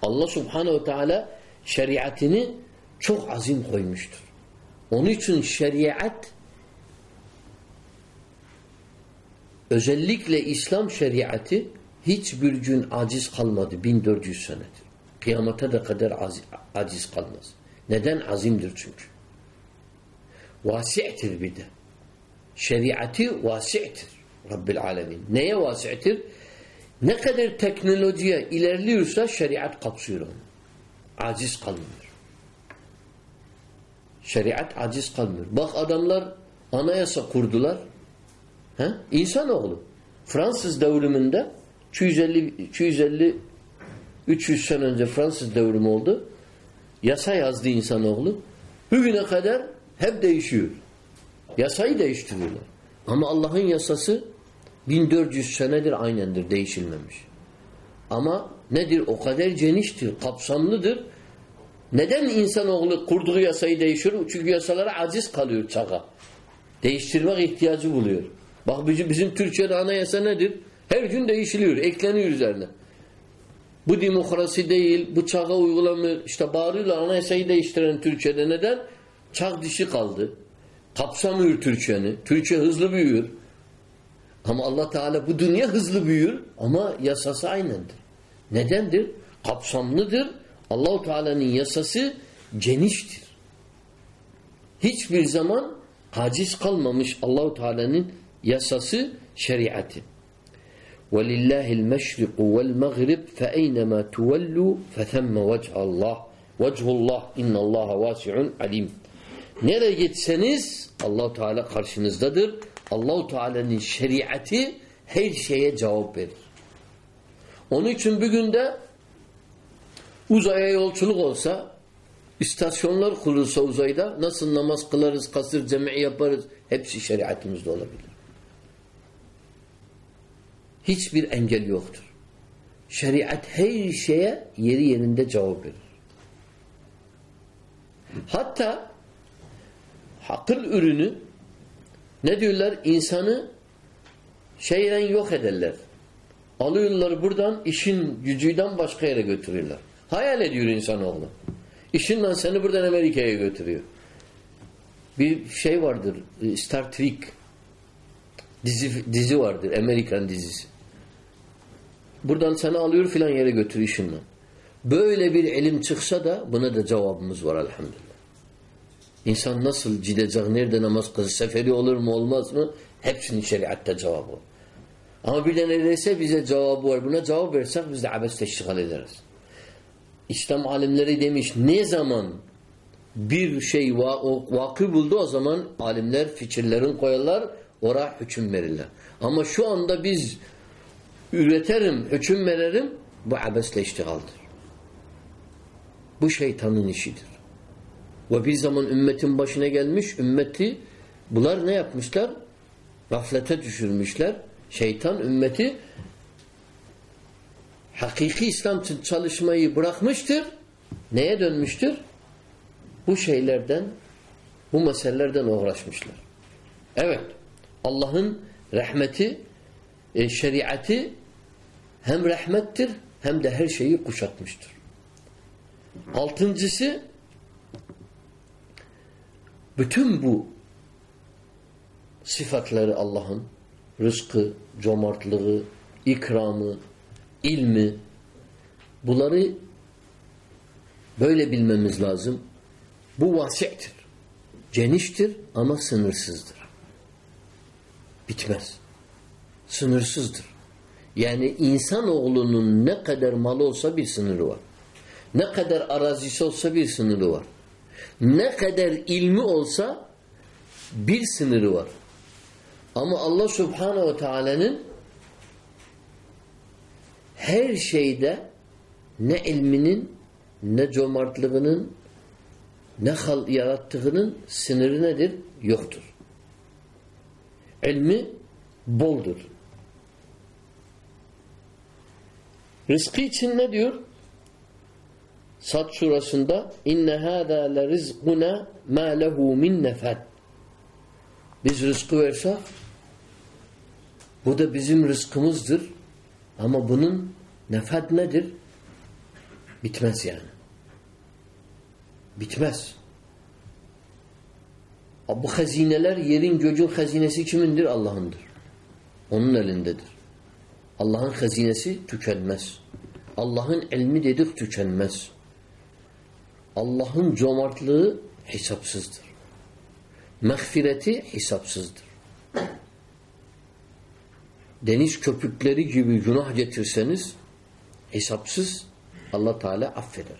Allah Subhanahu Teala şeriatını çok azim koymuştur. Onun için şeriat özellikle İslam şeriatı hiçbir gün aciz kalmadı 1400 senedir. Kıyamata da kadar aciz kalmaz. Neden? Azimdir çünkü. Vasi'tir bir de. Şeriatı vasi'tir. Rabbil alemin. Neye vasi'tir? Ne kadar teknolojiye ilerliyorsa şeriat kapsıyor onu. Aciz kalmıyor. Şeriat aciz kalmıyor. Bak adamlar anayasa kurdular. He? İnsanoğlu. Fransız devriminde 250 250 300 sene önce Fransız devrimi oldu. Yasa yazdı insanoğlu. Bugüne kadar hep değişiyor. Yasayı değiştiriyorlar. Ama Allah'ın yasası 1400 senedir aynendir, değişilmemiş. Ama nedir? O kadar geniştir, kapsamlıdır. Neden insanoğlu kurduğu yasayı değişiyor? Çünkü yasalara aciz kalıyor çağa. Değiştirmek ihtiyacı buluyor. Bak bizim, bizim Türkiye'de anayasa nedir? Her gün değişiliyor, ekleniyor üzerine. Bu demokrasi değil, bu çağa uygulamıyor. İşte bağırıyorlar anayasayı değiştiren Türkiye'de neden? Çağ dişi kaldı. Kapsamıyor Türkiye'ni. Türkiye hızlı büyüyor. Ama Allah Teala bu dünya hızlı büyür ama yasası aynendir. Nedendir? Kapsamlıdır. Allahu Teala'nın yasası geniştir. Hiçbir zaman aciz kalmamış Allahu Teala'nın yasası, şeriatı. وَلِلَّهِ الْمَشْرِقُ وَالْمَغْرِبُ فَاَيْنَمَا تُوَلُّوا فَثَمَّ وَجْهَ اللّٰهِ وَجْهُ اللّٰهِ اِنَّ اللّٰهَ وَاسِعٌ alim. Nereye gitseniz allah Teala karşınızdadır. Allahu Teala'nın şeriatı her şeye cevap verir. Onun için bugün de uzaya yolculuk olsa istasyonlar kurulsa uzayda nasıl namaz kılarız, kasır, cemi yaparız hepsi şeriatımızda olabilir. Hiçbir engel yoktur. Şeriat her şeye yeri yerinde cevap verir. Hatta akıl ürünü ne diyorlar? İnsanı şeyden yok ederler. Alıyorlar buradan işin gücüden başka yere götürüyorlar. Hayal ediyor insanoğlu. İşinle seni buradan Amerika'ya götürüyor. Bir şey vardır Star Trek dizi, dizi vardır Amerikan dizisi. Buradan seni alıyor filan yere götürüyor işinle. Böyle bir elim çıksa da buna da cevabımız var elhamdülillah. İnsan nasıl gidecek, nerede namaz kılacak, seferi olur mu olmaz mı? Hepsinin şeriatta cevabı. Ama bir de neredeyse bize cevabı var. Buna cevap versek biz de abesle iştigal ederiz. İslam alimleri demiş ne zaman bir şey va vakı buldu o zaman alimler fikirlerin koyarlar oraya hüküm verirler. Ama şu anda biz üreterim, hüküm veririm bu abesle iştigaldir. Bu şeytanın işidir. Ve bir zaman ümmetin başına gelmiş ümmeti bunlar ne yapmışlar? Gaflete düşürmüşler. Şeytan ümmeti hakiki İslam için çalışmayı bırakmıştır. Neye dönmüştür? Bu şeylerden, bu meselelerden uğraşmışlar. Evet, Allah'ın rahmeti, e, şeriatı hem rahmettir hem de her şeyi kuşatmıştır. Altıncısı, bütün bu sıfatları Allah'ın rızkı, cömertliği, ikramı, ilmi bunları böyle bilmemiz lazım. Bu vasi'tir. Geniştir ama sınırsızdır. Bitmez. Sınırsızdır. Yani insanoğlunun ne kadar malı olsa bir sınırı var. Ne kadar arazisi olsa bir sınırı var. Ne kadar ilmi olsa bir sınırı var. Ama Allah Subhanahu ve Taala'nın her şeyde ne ilminin ne cömertliğinin ne hal yarattığının sınırı nedir? Yoktur. İlmi boldur. Rızkı için ne diyor? Sad surasında inne hâzâ le rizquna mâ lehu min nefad. Biz rızkı versek bu da bizim rızkımızdır. Ama bunun nefad nedir? Bitmez yani. Bitmez. Bu hazineler yerin göcün hazinesi kimindir? Allah'ındır. Onun elindedir. Allah'ın hazinesi tükenmez. Allah'ın ilmi dedik tükenmez. Allah'ın cömertliği hesapsızdır. Mağfireti hesapsızdır. Deniz köpükleri gibi günah getirseniz hesapsız Allah Teala affeder.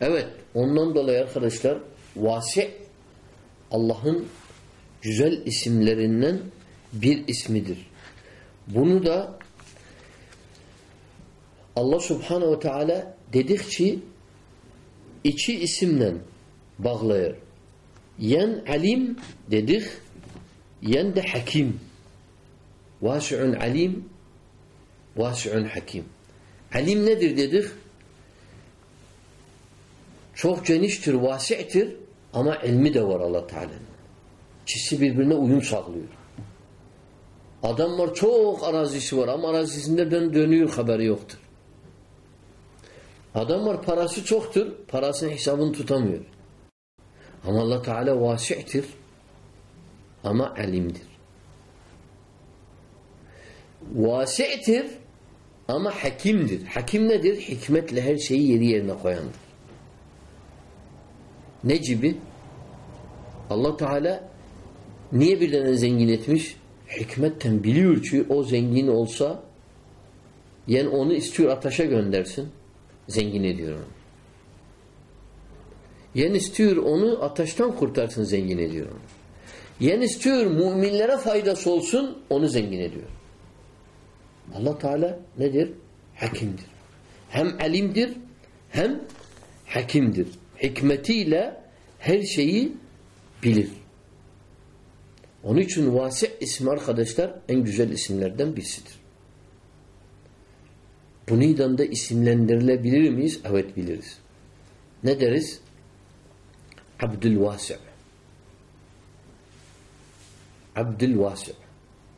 Evet, ondan dolayı arkadaşlar vasi Allah'ın güzel isimlerinden bir ismidir. Bunu da Allah Subhanahu ve Teala dedikçe iki isimle bağlayır. Yen alim dedik, yen de hakim. Vasi'un alim, vasi'un hakim. Alim nedir dedik? Çok geniştir, vasi'tir ama ilmi de var Allah Teala'nın. İkisi birbirine uyum sağlıyor. Adam var çok arazisi var ama arazisinde dön dönüyor haberi yoktur. Adam var parası çoktur, parasının hesabını tutamıyor. Ama Allah Teala vasi'tir ama alimdir. Vasi'tir ama hakimdir. Hakim nedir? Hikmetle her şeyi yeri yerine koyandır. Ne gibi? Allah Teala Niye bir tane zengin etmiş? Hikmetten biliyor ki o zengin olsa yani onu istiyor ateşe göndersin. Zengin ediyor onu. Yani istiyor onu ateşten kurtarsın zengin ediyor onu. Yani istiyor müminlere faydası olsun onu zengin ediyor. Allah Teala nedir? Hakimdir. Hem alimdir hem hakimdir. Hikmetiyle her şeyi bilir. Onun için Vasi ismi arkadaşlar en güzel isimlerden birisidir. Bundan da isimlendirilebilir miyiz? Evet biliriz. Ne deriz? Abdülvasi. Abdülvasi.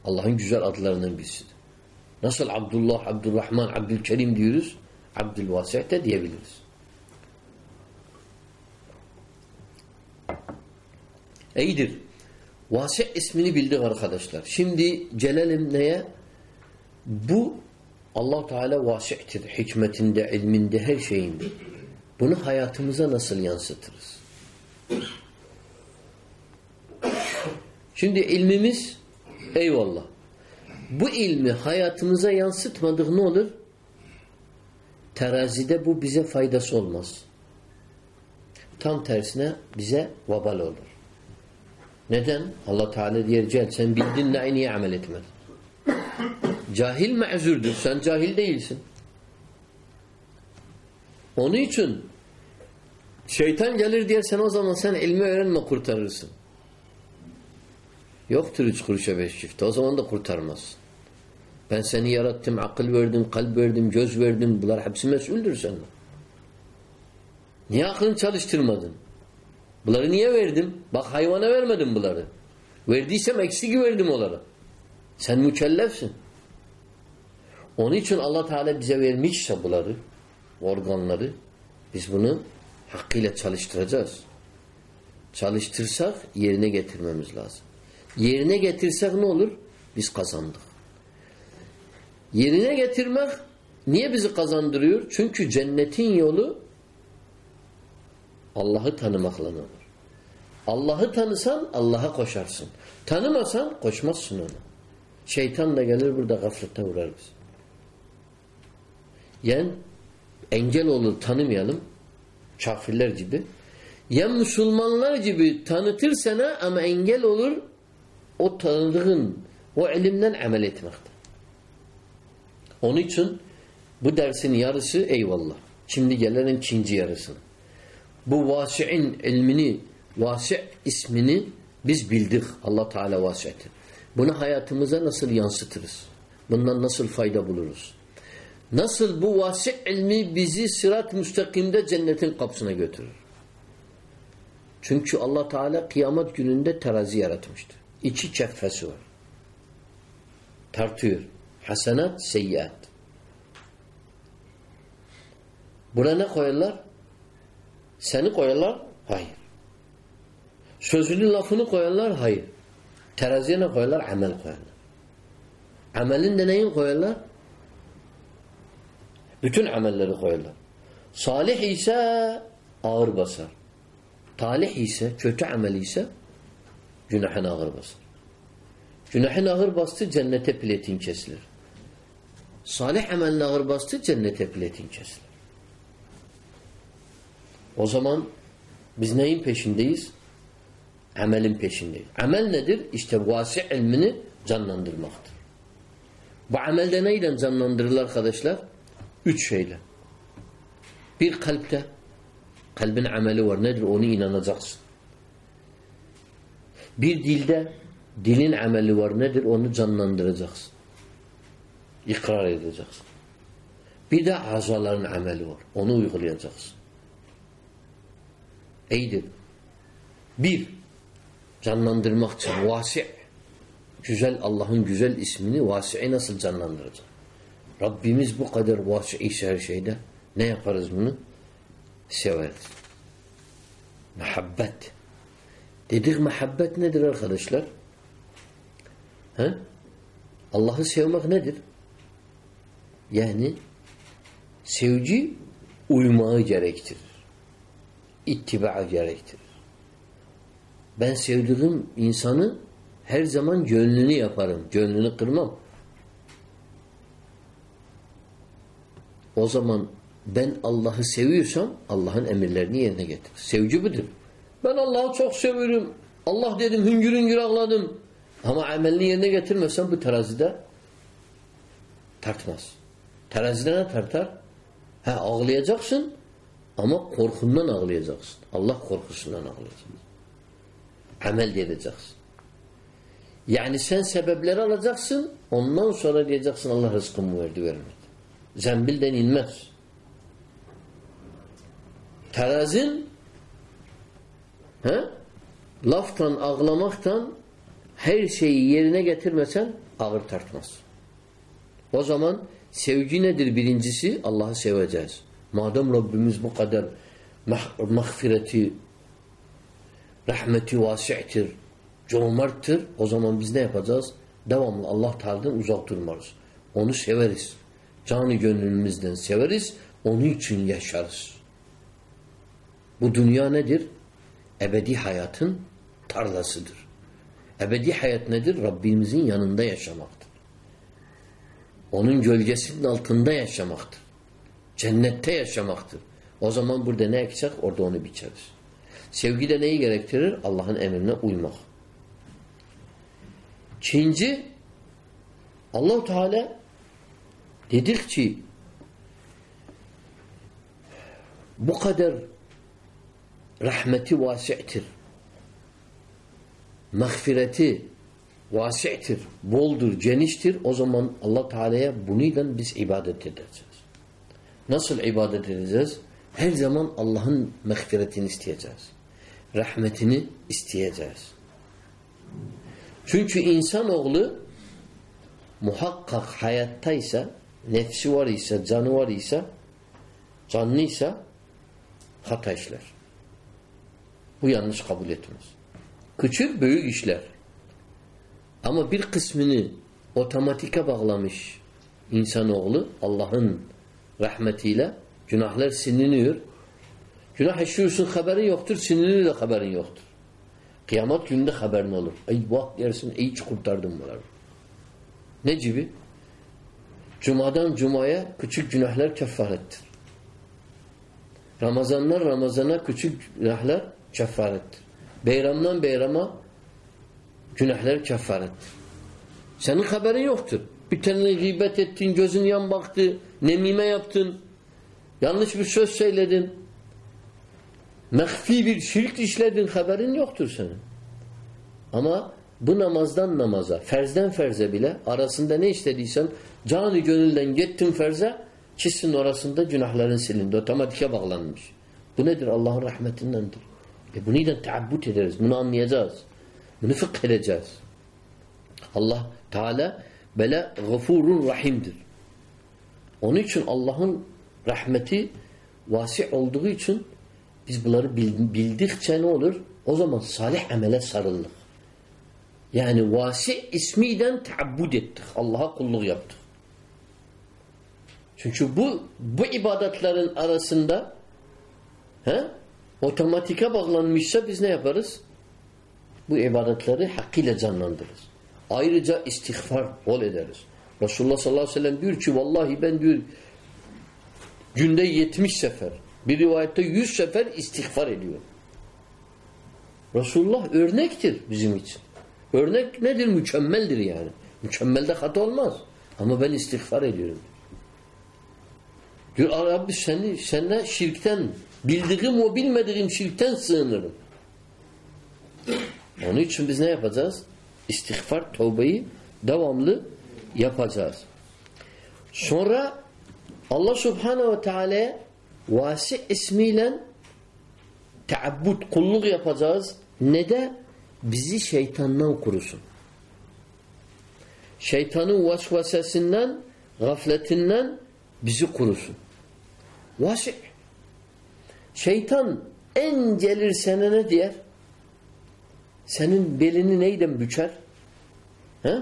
Allah'ın güzel adlarından birisidir. Nasıl Abdullah, Abdurrahman, Abdülkerim diyoruz? Abdülvasi de diyebiliriz. İyidir. Vasi ismini bildik arkadaşlar. Şimdi gelelim neye? Bu allah Teala vasi'tir. Hikmetinde, ilminde, her şeyinde. Bunu hayatımıza nasıl yansıtırız? Şimdi ilmimiz eyvallah. Bu ilmi hayatımıza yansıtmadık ne olur? Terazide bu bize faydası olmaz. Tam tersine bize vabal olur. Neden? Allah Teala diyor Cel sen bildin de niye amel etmedin? Cahil mezürdür. Sen cahil değilsin. Onun için şeytan gelir diye sen o zaman sen ilmi öğrenme kurtarırsın. Yoktur üç kuruşa beş çifte. O zaman da kurtarmaz. Ben seni yarattım, akıl verdim, kalp verdim, göz verdim. Bunlar hepsi mesuldür senden. Niye aklını çalıştırmadın? Bunları niye verdim? Bak hayvana vermedim bunları. Verdiysem eksik verdim onlara. Sen mükellefsin. Onun için Allah Teala bize vermişse bunları, organları, biz bunu hakkıyla çalıştıracağız. Çalıştırsak yerine getirmemiz lazım. Yerine getirsek ne olur? Biz kazandık. Yerine getirmek niye bizi kazandırıyor? Çünkü cennetin yolu Allah'ı tanımakla olur. Allah'ı tanısan Allah'a koşarsın. Tanımasan koşmazsın ona. Şeytan da gelir burada gaflete vurar bizi. Yani engel olur tanımayalım. Kafirler gibi. Ya Müslümanlar gibi tanıtır sana ama engel olur o tanıdığın o ilimden amel etmekte. Onun için bu dersin yarısı eyvallah. Şimdi gelelim ikinci yarısına. Bu vasi'in ilmini, vasi' ismini biz bildik. Allah Teala vasi'tir. Bunu hayatımıza nasıl yansıtırız? Bundan nasıl fayda buluruz? Nasıl bu vasi' ilmi bizi sırat müstakimde cennetin kapısına götürür? Çünkü Allah Teala kıyamet gününde terazi yaratmıştır. İki keffesi var. Tartıyor. Hasenat, seyyiat. Buna ne koyarlar? Seni koyarlar? Hayır. Sözünün lafını koyarlar? Hayır. Teraziye ne koyarlar? Amel koyarlar. Amelin de neyin koyarlar? Bütün amelleri koyarlar. Salih ise ağır basar. Talih ise, kötü amel ise günahın ağır basar. Günahın ağır bastı cennete platin kesilir. Salih amelin ağır bastı cennete platin kesilir. O zaman biz neyin peşindeyiz? Amelin peşindeyiz. Amel nedir? İşte vasi ilmini canlandırmaktır. Bu amelde neyle canlandırılır arkadaşlar? Üç şeyle. Bir kalpte. Kalbin ameli var. Nedir? Onu inanacaksın. Bir dilde. Dilin ameli var. Nedir? Onu canlandıracaksın. İkrar edeceksin. Bir de azaların ameli var. Onu uygulayacaksın. İyidir. Bir, canlandırmak için vasi' güzel Allah'ın güzel ismini vasi'i nasıl canlandıracak? Rabbimiz bu kadar vasi' ise her şeyde ne yaparız bunu? Severiz. Mehabbet. Dedik mehabbet nedir arkadaşlar? He? Allah'ı sevmek nedir? Yani sevgi uymayı gerektirir ittiba gerektirir. Ben sevdiğim insanı her zaman gönlünü yaparım. Gönlünü kırmam. O zaman ben Allah'ı seviyorsam Allah'ın emirlerini yerine getir. Sevgi budur. Ben Allah'ı çok seviyorum. Allah dedim hüngür hüngür ağladım. Ama amelini yerine getirmezsen bu terazide tartmaz. Terazide ne tartar? Ha ağlayacaksın ama korkundan ağlayacaksın. Allah korkusundan ağlayacaksın. Amel edeceksin. Yani sen sebepleri alacaksın ondan sonra diyeceksin Allah rızkımı verdi vermedi. Zembilden inmez. Terazin he? laftan ağlamaktan her şeyi yerine getirmesen ağır tartmaz. O zaman sevgi nedir birincisi? Allah'ı seveceğiz. Madem Rabbimiz bu kadar mağfireti, rahmeti vasi'tir, cömerttir, o zaman biz ne yapacağız? Devamlı Allah Teala'dan uzak durmarız. Onu severiz. Canı gönlümüzden severiz. Onun için yaşarız. Bu dünya nedir? Ebedi hayatın tarlasıdır. Ebedi hayat nedir? Rabbimizin yanında yaşamaktır. Onun gölgesinin altında yaşamaktır. Cennette yaşamaktır. O zaman burada ne eksik? Orada onu biçeriz. Sevgi de neyi gerektirir? Allah'ın emrine uymak. İkinci allah Teala dedik ki bu kadar rahmeti vasi'tir. Mağfireti vasi'tir, boldur, geniştir. O zaman Allah Teala'ya bununla biz ibadet edeceğiz. Nasıl ibadet edeceğiz? Her zaman Allah'ın mağfiretini isteyeceğiz. Rahmetini isteyeceğiz. Çünkü insanoğlu muhakkak hayattaysa, nefsi var ise, canı var ise, canlıysa hata işler. Bu yanlış kabul etmez. Küçük büyük işler. Ama bir kısmını otomatike bağlamış insanoğlu Allah'ın rahmetiyle günahlar siliniyor. Günah işiyorsun haberin yoktur, siliniyor da haberin yoktur. Kıyamet gününde haberin olur. Eyvah dersin, iyi kurtardım bunları. Ne gibi? Cuma'dan Cuma'ya küçük günahlar kefarettir. Ramazanlar Ramazana küçük günahlar kefarettir. Beyramdan beyrama günahlar kefarettir. Senin haberin yoktur. Bir tane gıybet ettin, gözün yan baktı, nemime yaptın, yanlış bir söz söyledin, mehfi bir şirk işledin, haberin yoktur senin. Ama bu namazdan namaza, ferzden ferze bile arasında ne işlediysen canı gönülden gittin ferze, çizsin orasında günahların silindi. Otomatike bağlanmış. Bu nedir? Allah'ın rahmetindendir. E bunu da teabbut ederiz. Bunu anlayacağız. Bunu fıkh edeceğiz. Allah Teala böyle gafurun rahimdir. Onun için Allah'ın rahmeti vasi olduğu için biz bunları bildikçe ne olur? O zaman salih amele sarıldık. Yani vasi ismiden teabbud ettik. Allah'a kulluk yaptık. Çünkü bu bu ibadetlerin arasında he, otomatike bağlanmışsa biz ne yaparız? Bu ibadetleri hakkıyla canlandırırız. Ayrıca istiğfar bol ederiz. Resulullah sallallahu aleyhi ve sellem diyor ki vallahi ben diyor günde 70 sefer bir rivayette 100 sefer istiğfar ediyor. Resulullah örnektir bizim için. Örnek nedir? Mükemmeldir yani. Mükemmelde hata olmaz. Ama ben istiğfar ediyorum. Diyor Rabbi seni, senden şirkten bildiğim o bilmediğim şirkten sığınırım. Onun için biz ne yapacağız? İstiğfar, tövbeyi devamlı yapacağız. Sonra Allah Subhanahu ve Teala vasi ismiyle teabbud, kulluk yapacağız. Ne de bizi şeytandan kurusun. Şeytanın vasvasesinden, gafletinden bizi kurusun. Vasi. Şeytan en gelir sana ne diyer? Senin belini neyden büker? He?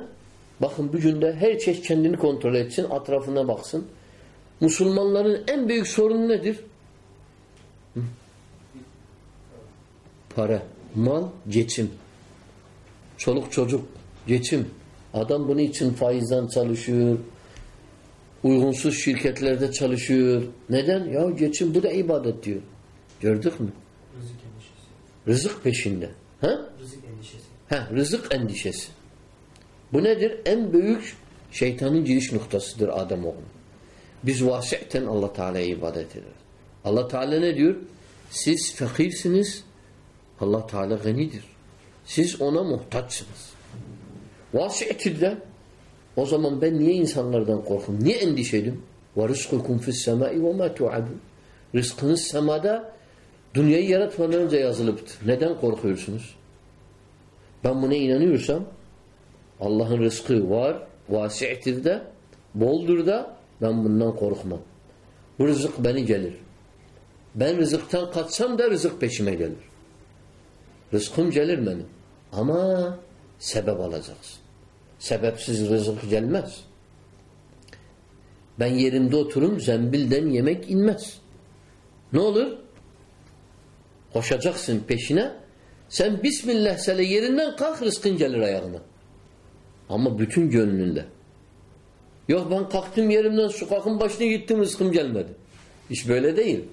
Bakın bugün de her çeşit kendini kontrol etsin, etrafına baksın. Müslümanların en büyük sorunu nedir? Para, mal, geçim. çoluk çocuk, geçim. Adam bunun için faizden çalışıyor. Uygunsuz şirketlerde çalışıyor. Neden? Ya geçim bu da ibadet diyor. Gördük mü? Rızık endişesi. Rızık peşinde. Ha? Rızık endişesi. Ha, rızık endişesi. Bu nedir? En büyük şeytanın giriş noktasıdır Adem oğlu. Biz vasıhten Allah Teala'ya ibadet ederiz. Allah Teala ne diyor? Siz fakirsiniz. Allah Teala ganidir. Siz ona muhtaçsınız. Vasıhtidde o zaman ben niye insanlardan korkum? Niye endişelim? Ve rızkukum fis semai ve ma tu'adun. Rızkınız semada dünyayı yaratmadan önce yazılıptır. Neden korkuyorsunuz? Ben buna inanıyorsam Allah'ın rızkı var, vasi'tir de, boldur da ben bundan korkmam. Bu rızık beni gelir. Ben rızıktan kaçsam da rızık peşime gelir. Rızkım gelir benim. Ama sebep alacaksın. Sebepsiz rızık gelmez. Ben yerimde oturum, zembilden yemek inmez. Ne olur? Koşacaksın peşine. Sen Bismillah sele yerinden kalk rızkın gelir ayağına. Ama bütün gönlünde. Yok ben kalktım yerimden sokakın başına gittim rızkım gelmedi. İş böyle değil.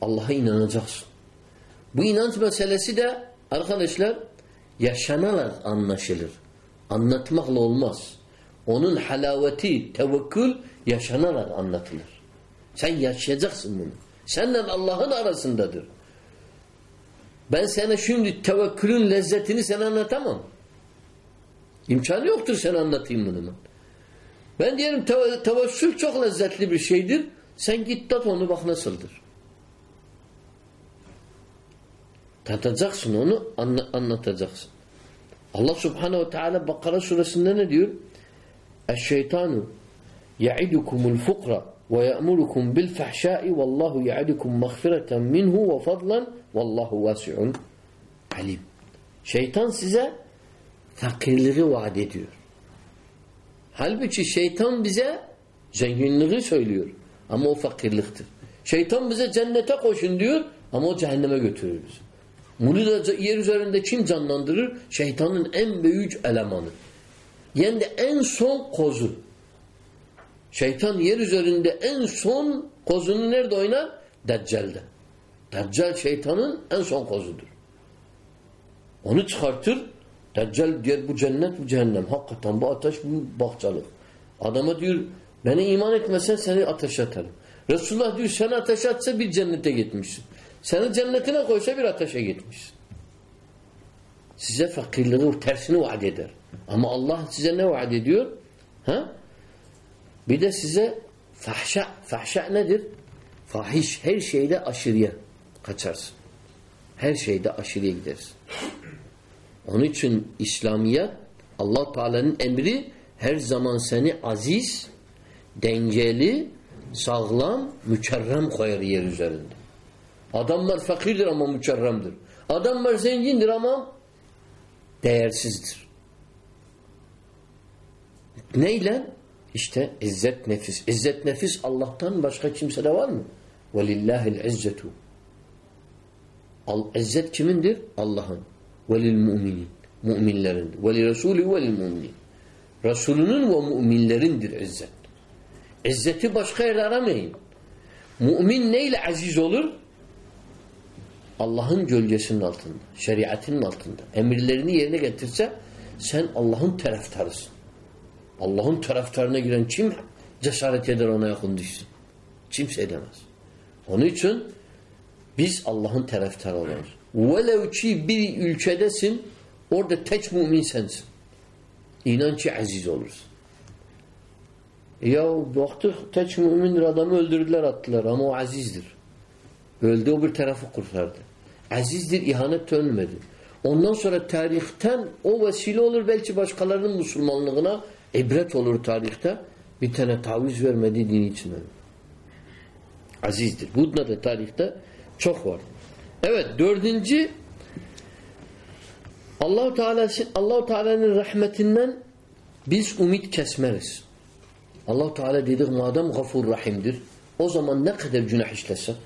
Allah'a inanacaksın. Bu inanç meselesi de arkadaşlar yaşanarak anlaşılır. Anlatmakla olmaz. Onun halaveti, tevekkül yaşanarak anlatılır. Sen yaşayacaksın bunu. Seninle Allah'ın arasındadır. Ben sana şimdi tevekkülün lezzetini sana anlatamam. İmkanı yoktur sana anlatayım bunu ben. Ben diyelim teve tevessül çok lezzetli bir şeydir. Sen git tat onu bak nasıldır. Tatacaksın onu anla anlatacaksın. Allah subhanehu teala Bakara suresinde ne diyor? Eşşeytanu ya'idukumul fukra fahşai vallahu ya'idukum mağfireten minhu ve fadlan vallahu vasi'un alim. Şeytan size fakirliği vaat ediyor. Halbuki şeytan bize zenginliği söylüyor. Ama o fakirliktir. Şeytan bize cennete koşun diyor ama o cehenneme götürür bizi. Bunu da yer üzerinde kim canlandırır? Şeytanın en büyük elemanı. Yani de en son kozu. Şeytan yer üzerinde en son kozunu nerede oynar? Deccal'de. Deccal şeytanın en son kozudur. Onu çıkartır. Deccal diyor bu cennet bu cehennem. Hakikaten bu ateş bu bahçalık. Adama diyor beni iman etmesen seni ateşe atarım. Resulullah diyor seni ateşe atsa bir cennete gitmişsin. Seni cennetine koysa bir ateşe gitmişsin. Size fakirliği tersini vaat eder. Ama Allah size ne vaat ediyor? Ha? Bir de size fahşa. Fahşa nedir? Fahiş. Her şeyde aşırıya kaçarsın. Her şeyde aşırıya gidersin. Onun için İslamiyet Allah Teala'nın emri her zaman seni aziz, dengeli, sağlam, mükerrem koyar yer üzerinde. Adamlar fakirdir ama mükerremdir. Adamlar zengindir ama değersizdir. Neyle? İşte izzet nefis. İzzet nefis Allah'tan başka kimsede var mı? وَلِلَّهِ الْعِزَّةُ İzzet kimindir? Allah'ın. وَلِلْمُؤْمِنِينَ Müminlerin. وَلِرَسُولِ وَلِلْمُؤْمِنِينَ Resulünün ve müminlerindir izzet. İzzeti başka yerde aramayın. Mümin neyle aziz olur? Allah'ın gölgesinin altında, şeriatının altında. Emirlerini yerine getirse sen Allah'ın taraftarısın. Allah'ın taraftarına giren kim cesaret eder ona yakın düşsün? Kimse edemez. Onun için biz Allah'ın taraftarı oluruz. Velev ki bir ülkedesin orada tek mümin sensin. İnan ki aziz olursun. Ya baktık tek mümindir adamı öldürdüler attılar ama o azizdir. Öldü o bir tarafı kurtardı. Azizdir ihanet ölmedi. Ondan sonra tarihten o vesile olur belki başkalarının Müslümanlığına ibret olur tarihte. Bir tane taviz vermedi din için. Azizdir. Bu da tarihte çok var. Evet dördüncü Allahu Teala Allahu Teala'nın rahmetinden biz umut kesmeriz. Allah Teala dedik madem gafur rahimdir. O zaman ne kadar günah işlesek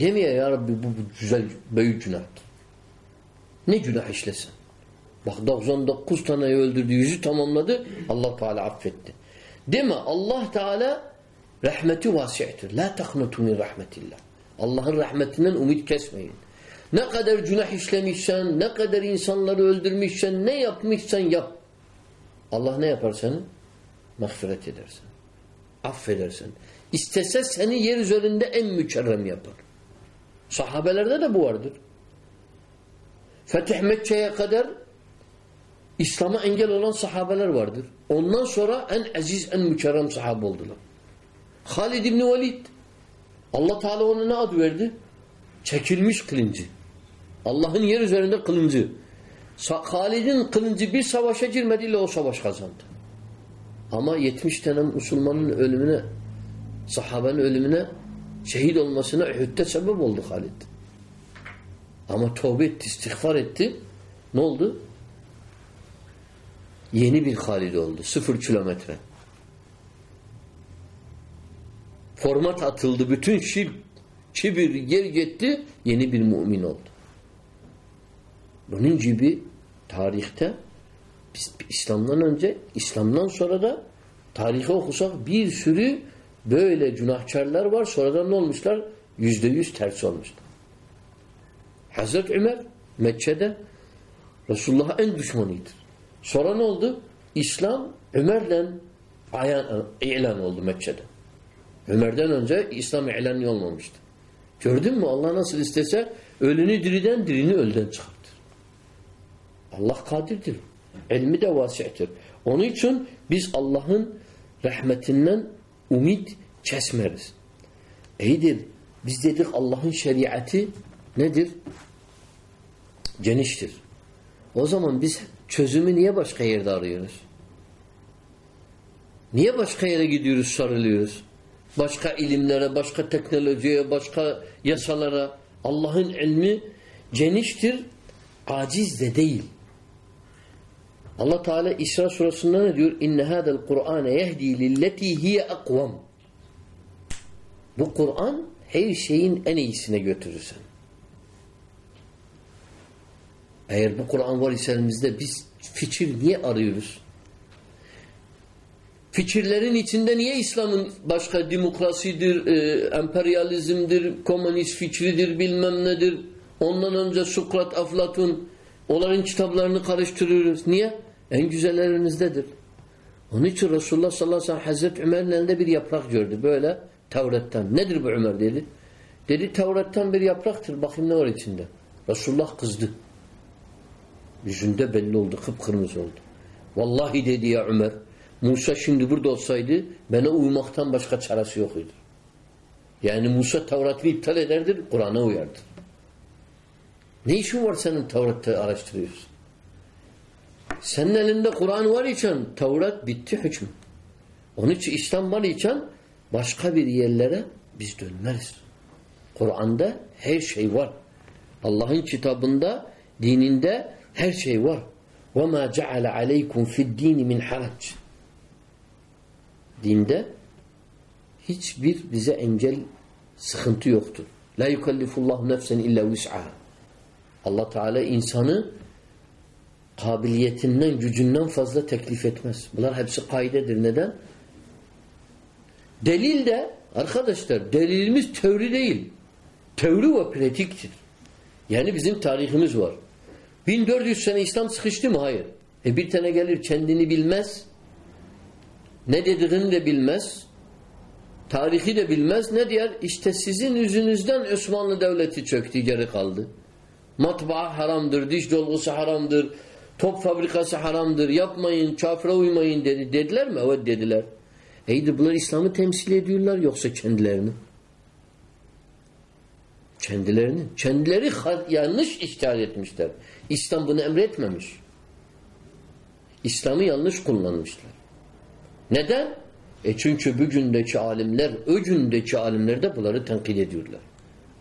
Demiyor ya Rabbi bu, bu güzel büyük günahtır. Ne günah işlesen? Bak 99 taneyi öldürdü, yüzü tamamladı. Allah Teala affetti. Değil mi? Allah Teala rahmeti vasi'tir. La taknutu min rahmetillah. Allah'ın rahmetinden umut kesmeyin. Ne kadar günah işlemişsen, ne kadar insanları öldürmüşsen, ne yapmışsan yap. Allah ne yapar seni? Mağfiret edersen. Affedersen. İstese seni yer üzerinde en mükerrem yapar. Sahabelerde de bu vardır. Fetih Mekke'ye kadar İslam'a engel olan sahabeler vardır. Ondan sonra en aziz, en mükerrem sahabe oldular. Halid İbni Velid. Allah Teala ona ne ad verdi? Çekilmiş kılıncı. Allah'ın yer üzerinde kılıncı. Halid'in kılıncı bir savaşa girmediyle o savaş kazandı. Ama 70 tane Müslümanın ölümüne, sahabenin ölümüne, şehit olmasına Uhud'da sebep oldu Halid. Ama tövbe etti, istiğfar etti. Ne oldu? Yeni bir Halid oldu. Sıfır kilometre. Format atıldı. Bütün şirk, kibir geri gitti. Yeni bir mümin oldu. Bunun gibi tarihte İslam'dan önce, İslam'dan sonra da tarihi okusak bir sürü böyle günahkarlar var. Sonradan ne olmuşlar? Yüzde yüz ters olmuşlar. Hazreti Ömer Mekke'de Resulullah'a en düşmanıydır. Sonra ne oldu? İslam Ömer'le ilan oldu Mekke'de. Ömer'den önce İslam ilanı olmamıştı. Gördün mü? Allah nasıl istese ölünü diriden, dirini ölden çıkartır. Allah kadirdir. Elmi de vasi'tir. Onun için biz Allah'ın rahmetinden umit kesmeriz. İyidir. Biz dedik Allah'ın şeriatı nedir? Geniştir. O zaman biz çözümü niye başka yerde arıyoruz? Niye başka yere gidiyoruz, sarılıyoruz? Başka ilimlere, başka teknolojiye, başka yasalara. Allah'ın ilmi geniştir, aciz de değil. Allah Teala İsra surasında ne diyor? İnne hadel Kur'an yehdi lilleti hiye akvam. Bu Kur'an her şeyin en iyisine götürür. Eğer bu Kur'an var ise elimizde biz fikir niye arıyoruz? Fikirlerin içinde niye İslam'ın başka demokrasidir, e, emperyalizmdir, komünist fikridir, bilmem nedir? Ondan önce Sokrat, Aflatun onların kitaplarını karıştırıyoruz. Niye? En güzellerinizdedir. Onun için Resulullah sallallahu aleyhi ve sellem Hazreti Ömer'in elinde bir yaprak gördü. Böyle Tevrat'tan. Nedir bu Ömer dedi. Dedi Tevrat'tan bir yapraktır. Bakayım ne var içinde. Resulullah kızdı. Yüzünde belli oldu. Kıpkırmızı oldu. Vallahi dedi ya Ömer Musa şimdi burada olsaydı bana uymaktan başka çaresi yok idi. Yani Musa Tevrat'ı iptal ederdir, Kur'an'a uyardır. Ne işin var senin Tevrat'ta araştırıyorsun? Senin elinde Kur'an var için Tevrat bitti hüküm. Onun için İslam var için başka bir yerlere biz dönmeriz. Kur'an'da her şey var. Allah'ın kitabında, dininde her şey var. وَمَا جَعَلَ عَلَيْكُمْ فِي الدِّينِ مِنْ حَرَجٍ Dinde hiçbir bize engel, sıkıntı yoktur. La yukallifullahu nefsen illa vus'aha. Allah Teala insanı kabiliyetinden, gücünden fazla teklif etmez. Bunlar hepsi kaidedir. Neden? Delil de arkadaşlar delilimiz teori değil. Teori ve pratiktir. Yani bizim tarihimiz var. 1400 sene İslam sıkıştı mı? Hayır. E bir tane gelir kendini bilmez. Ne dediğini de bilmez. Tarihi de bilmez. Ne diyor? İşte sizin yüzünüzden Osmanlı Devleti çöktü, geri kaldı. Matbaa haramdır, diş dolgusu haramdır, top fabrikası haramdır, yapmayın, kafire uymayın dedi. Dediler mi? Evet dediler. Eydi bunlar İslam'ı temsil ediyorlar yoksa kendilerini? Kendilerini. Kendileri yanlış iştihar etmişler. İslam bunu emretmemiş. İslam'ı yanlış kullanmışlar. Neden? E çünkü bugündeki alimler, öcündeki alimler de bunları tenkit ediyorlar.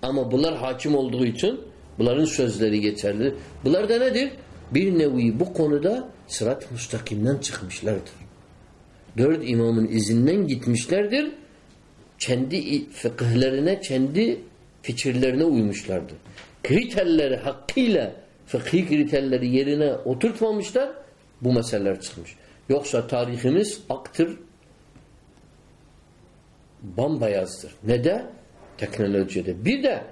Ama bunlar hakim olduğu için bunların sözleri geçerli. Bunlar da nedir? Bir nevi bu konuda sırat müstakimden çıkmışlardır. Dört imamın izinden gitmişlerdir. Kendi fıkıhlerine, kendi fikirlerine uymuşlardır. Kriterleri hakkıyla fıkhi kriterleri yerine oturtmamışlar. Bu meseleler çıkmış. Yoksa tarihimiz aktır, bambayazdır. Ne de? Teknolojide. Bir de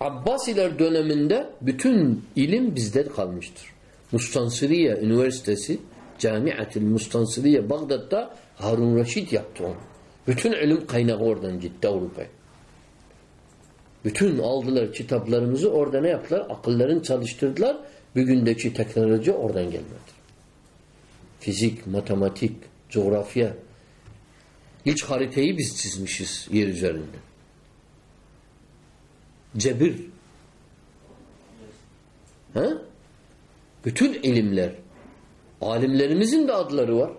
Abbasiler döneminde bütün ilim bizde kalmıştır. Mustansiriye Üniversitesi Camiatil Mustansiriye Bağdat'ta Harun Reşit yaptı onu. Bütün ilim kaynağı oradan gitti Avrupa'ya. Bütün aldılar kitaplarımızı orada ne yaptılar? Akıllarını çalıştırdılar. Bugündeki teknoloji oradan gelmedi. Fizik, matematik, coğrafya. İlk haritayı biz çizmişiz yer üzerinde. Cebir. Ha? Bütün ilimler. Alimlerimizin de adları var.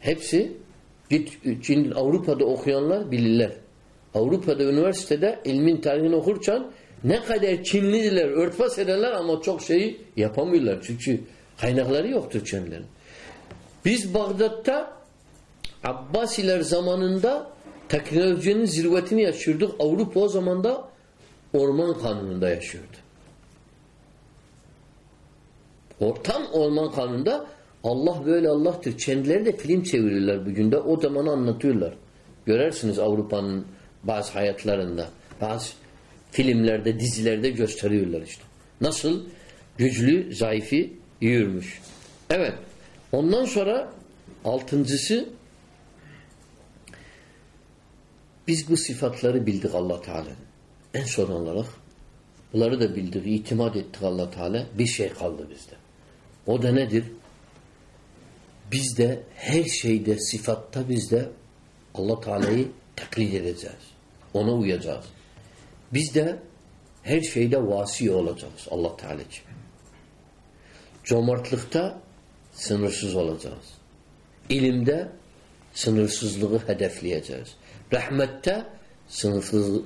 Hepsi git Avrupa'da okuyanlar bilirler. Avrupa'da üniversitede ilmin tarihini okurken ne kadar Çinlidiler, örtbas ederler ama çok şeyi yapamıyorlar. Çünkü kaynakları yoktur kendilerinin. Biz Bağdat'ta Abbasiler zamanında teknolojinin zirvetini yaşıyorduk. Avrupa o zaman da orman kanununda yaşıyordu. Tam orman kanununda Allah böyle Allah'tır. Kendileri de film çevirirler bugün de. O zamanı anlatıyorlar. Görersiniz Avrupa'nın bazı hayatlarında. Bazı filmlerde, dizilerde gösteriyorlar işte. Nasıl güçlü, zayıfı yürümüş. Evet. Ondan sonra altıncısı biz bu sıfatları bildik Allah Teala'nın. En son olarak bunları da bildik, itimat ettik Allah Teala. Bir şey kaldı bizde. O da nedir? Bizde her şeyde, sıfatta bizde Allah Teala'yı taklit edeceğiz. Ona uyacağız. Biz de her şeyde vasi olacağız Allah Teala için. Cömertlikte sınırsız olacağız. İlimde sınırsızlığı hedefleyeceğiz. Rahmette sınırsız,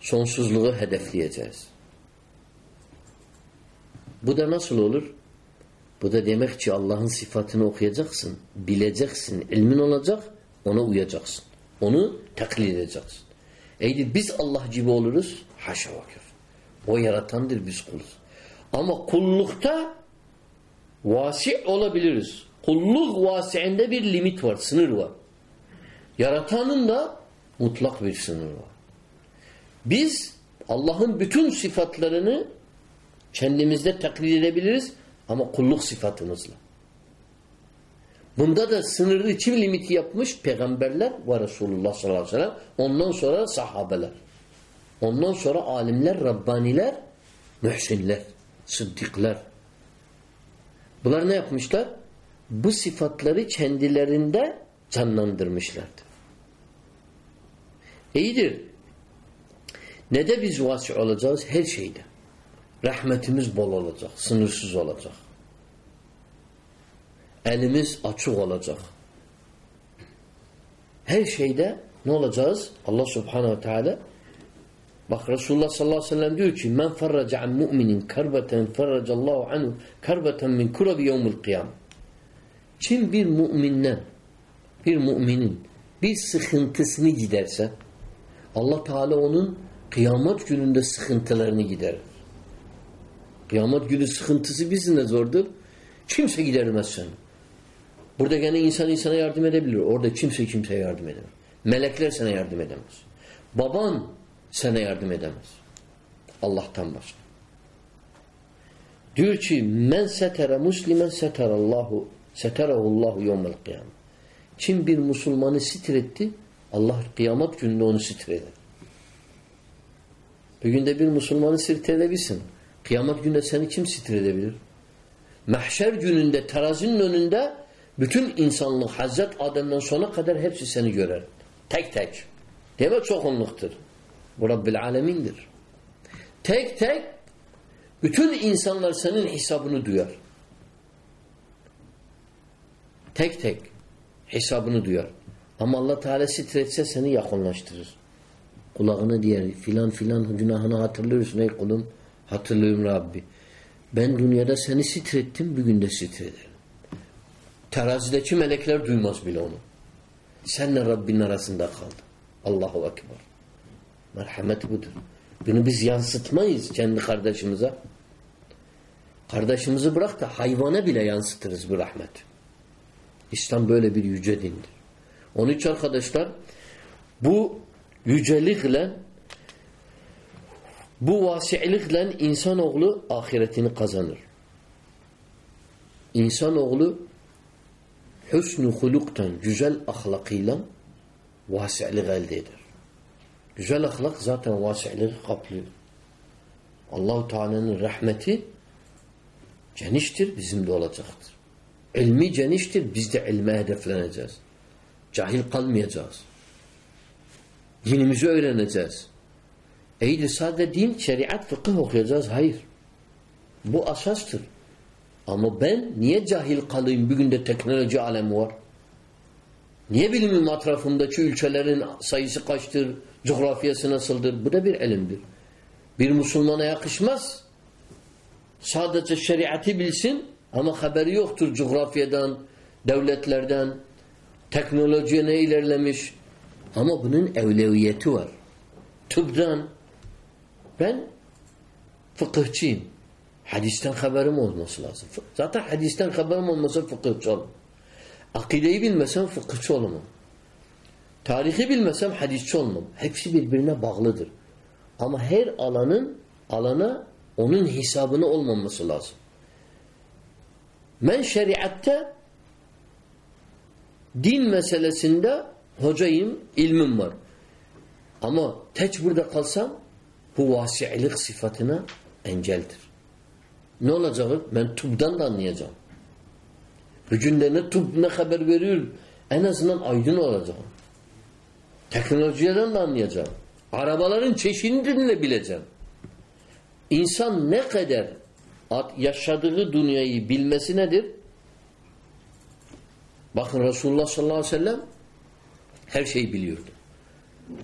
sonsuzluğu hedefleyeceğiz. Bu da nasıl olur? Bu da demek ki Allah'ın sıfatını okuyacaksın, bileceksin, ilmin olacak, ona uyacaksın. Onu taklit edeceksin. Eğer biz Allah gibi oluruz, haşa vakıf. O yaratandır biz kuluz. Ama kullukta vasi olabiliriz. Kulluk vasiinde bir limit var, sınır var. Yaratanın da mutlak bir sınır var. Biz Allah'ın bütün sıfatlarını kendimizde taklit edebiliriz ama kulluk sıfatımızla. Bunda da sınırlı çift limiti yapmış peygamberler ve Resulullah sallallahu aleyhi ve sellem. Ondan sonra sahabeler. Ondan sonra alimler, Rabbaniler, mühsinler, sıddıklar. Bunlar ne yapmışlar? Bu sıfatları kendilerinde canlandırmışlardır. İyidir. Ne de biz vasi olacağız? Her şeyde. Rahmetimiz bol olacak, sınırsız olacak. Elimiz açık olacak. Her şeyde ne olacağız? Allah subhanehu ve teala bak Resulullah sallallahu aleyhi ve sellem diyor ki men ferraca an mu'minin kerbeten ferracallahu anhu kerbeten min kurabi yevmil kıyam kim bir müminden bir müminin bir sıkıntısını giderse Allah Teala onun kıyamet gününde sıkıntılarını giderir. Kıyamet günü sıkıntısı bizimle zordur. Kimse gidermez seni. Burada gene insan insana yardım edebilir. Orada kimse kimseye yardım edemez. Melekler sana yardım edemez. Baban sana yardım edemez. Allah'tan başka. Diyor ki men setere muslimen seterallahu seterahullahu yevmel kıyamet. Kim bir Müslümanı sitretti Allah kıyamet gününde onu sitreder. Bugün de bir Müslümanı sitredebilsin. Kıyamet gününde seni kim sitredebilir? Mahşer gününde terazinin önünde bütün insanlık Hazret Adem'den sona kadar hepsi seni görer. Tek tek. Demek çok onluktur. Bu Rabbil Alemin'dir. Tek tek bütün insanlar senin hesabını duyar. Tek tek hesabını duyar. Ama Allah Teala sitretse seni yakınlaştırır. Kulağını diyer filan filan günahını hatırlıyorsun ey kulum. Hatırlıyorum Rabbi. Ben dünyada seni sitrettim bugün de sitrederim. Terazideki melekler duymaz bile onu. Senle Rabbin arasında kaldı. Allahu Ekber. Merhamet budur. Bunu biz yansıtmayız kendi kardeşimize. Kardeşimizi bırak da hayvana bile yansıtırız bu rahmet. İslam böyle bir yüce dindir. Onun için arkadaşlar bu yücelikle bu vasilikle insanoğlu ahiretini kazanır. İnsanoğlu hüsnü huluktan, güzel ahlakıyla vasilik elde eder. Güzel ahlak zaten vasiliği kaplıyor. Allahu Teala'nın rahmeti geniştir, bizim de olacaktır. İlmi geniştir, biz de ilme hedefleneceğiz. Cahil kalmayacağız. Dinimizi öğreneceğiz. İyidir sadece din, şeriat, fıkıh okuyacağız. Hayır. Bu asastır. Ama ben niye cahil kalayım? Bugün de teknoloji alemi var. Niye bilimim etrafımdaki ülkelerin sayısı kaçtır, coğrafyası nasıldır? Bu da bir ilimdir. Bir Müslümana yakışmaz. Sadece şeriatı bilsin ama haberi yoktur coğrafyadan, devletlerden, teknolojiye ne ilerlemiş. Ama bunun evleviyeti var. Tıbdan ben fıkıhçıyım. Hadisten haberim olması lazım. Zaten hadisten haberim olmasa fıkıhçı olmam. Akideyi bilmesem fıkıhçı olamam. Tarihi bilmesem hadisçi olmam. Hepsi birbirine bağlıdır. Ama her alanın alana onun hesabını olmaması lazım. Ben şeriatte din meselesinde hocayım, ilmim var. Ama tek burada kalsam bu vasiilik sıfatına engeldir. Ne olacak? Ben tubdan da anlayacağım. Bugün ne tub ne haber veriyor en azından aydın olacağım. Teknolojiden de anlayacağım. Arabaların çeşidini de bileceğim. İnsan ne kadar yaşadığı dünyayı bilmesi nedir? Bakın Resulullah sallallahu aleyhi ve sellem her şeyi biliyordu.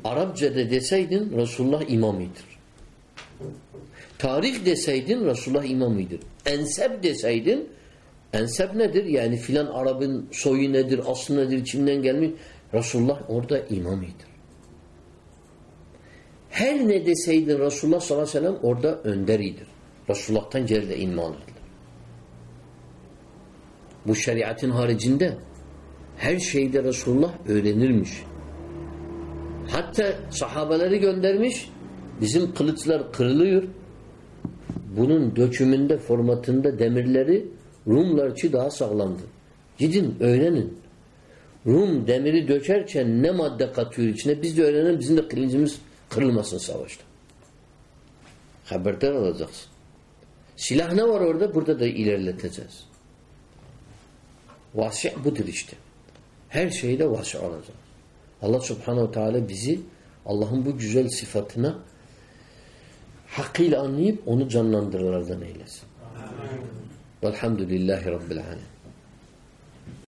Arapçada deseydin Resulullah imamidir. Tarih deseydin Resulullah imamidir. Ensep deseydin ensep nedir? Yani filan Arap'ın soyu nedir, aslı nedir, kimden gelmiş? Resulullah orada imamidir. Her ne deseydin Resulullah sallallahu aleyhi ve sellem orada önderidir. Resulullah'tan inma alırlar. Bu şeriatın haricinde her şeyde Resulullah öğrenirmiş. Hatta sahabeleri göndermiş. Bizim kılıçlar kırılıyor. Bunun dökümünde, formatında demirleri Rumlarçı daha sağlamdı. Gidin öğrenin. Rum demiri dökerken ne madde katıyor içine biz de öğrenelim bizim de kılıcımız kırılmasın savaşta. Haberdar olacaksın. Silah ne var orada? Burada da ilerleteceğiz. Vasi budur işte. Her şeyde vasi olacağız. Allah subhanehu teala bizi Allah'ın bu güzel sıfatına hakkıyla anlayıp onu canlandırırlardan eylesin. Velhamdülillahi Rabbil alemin.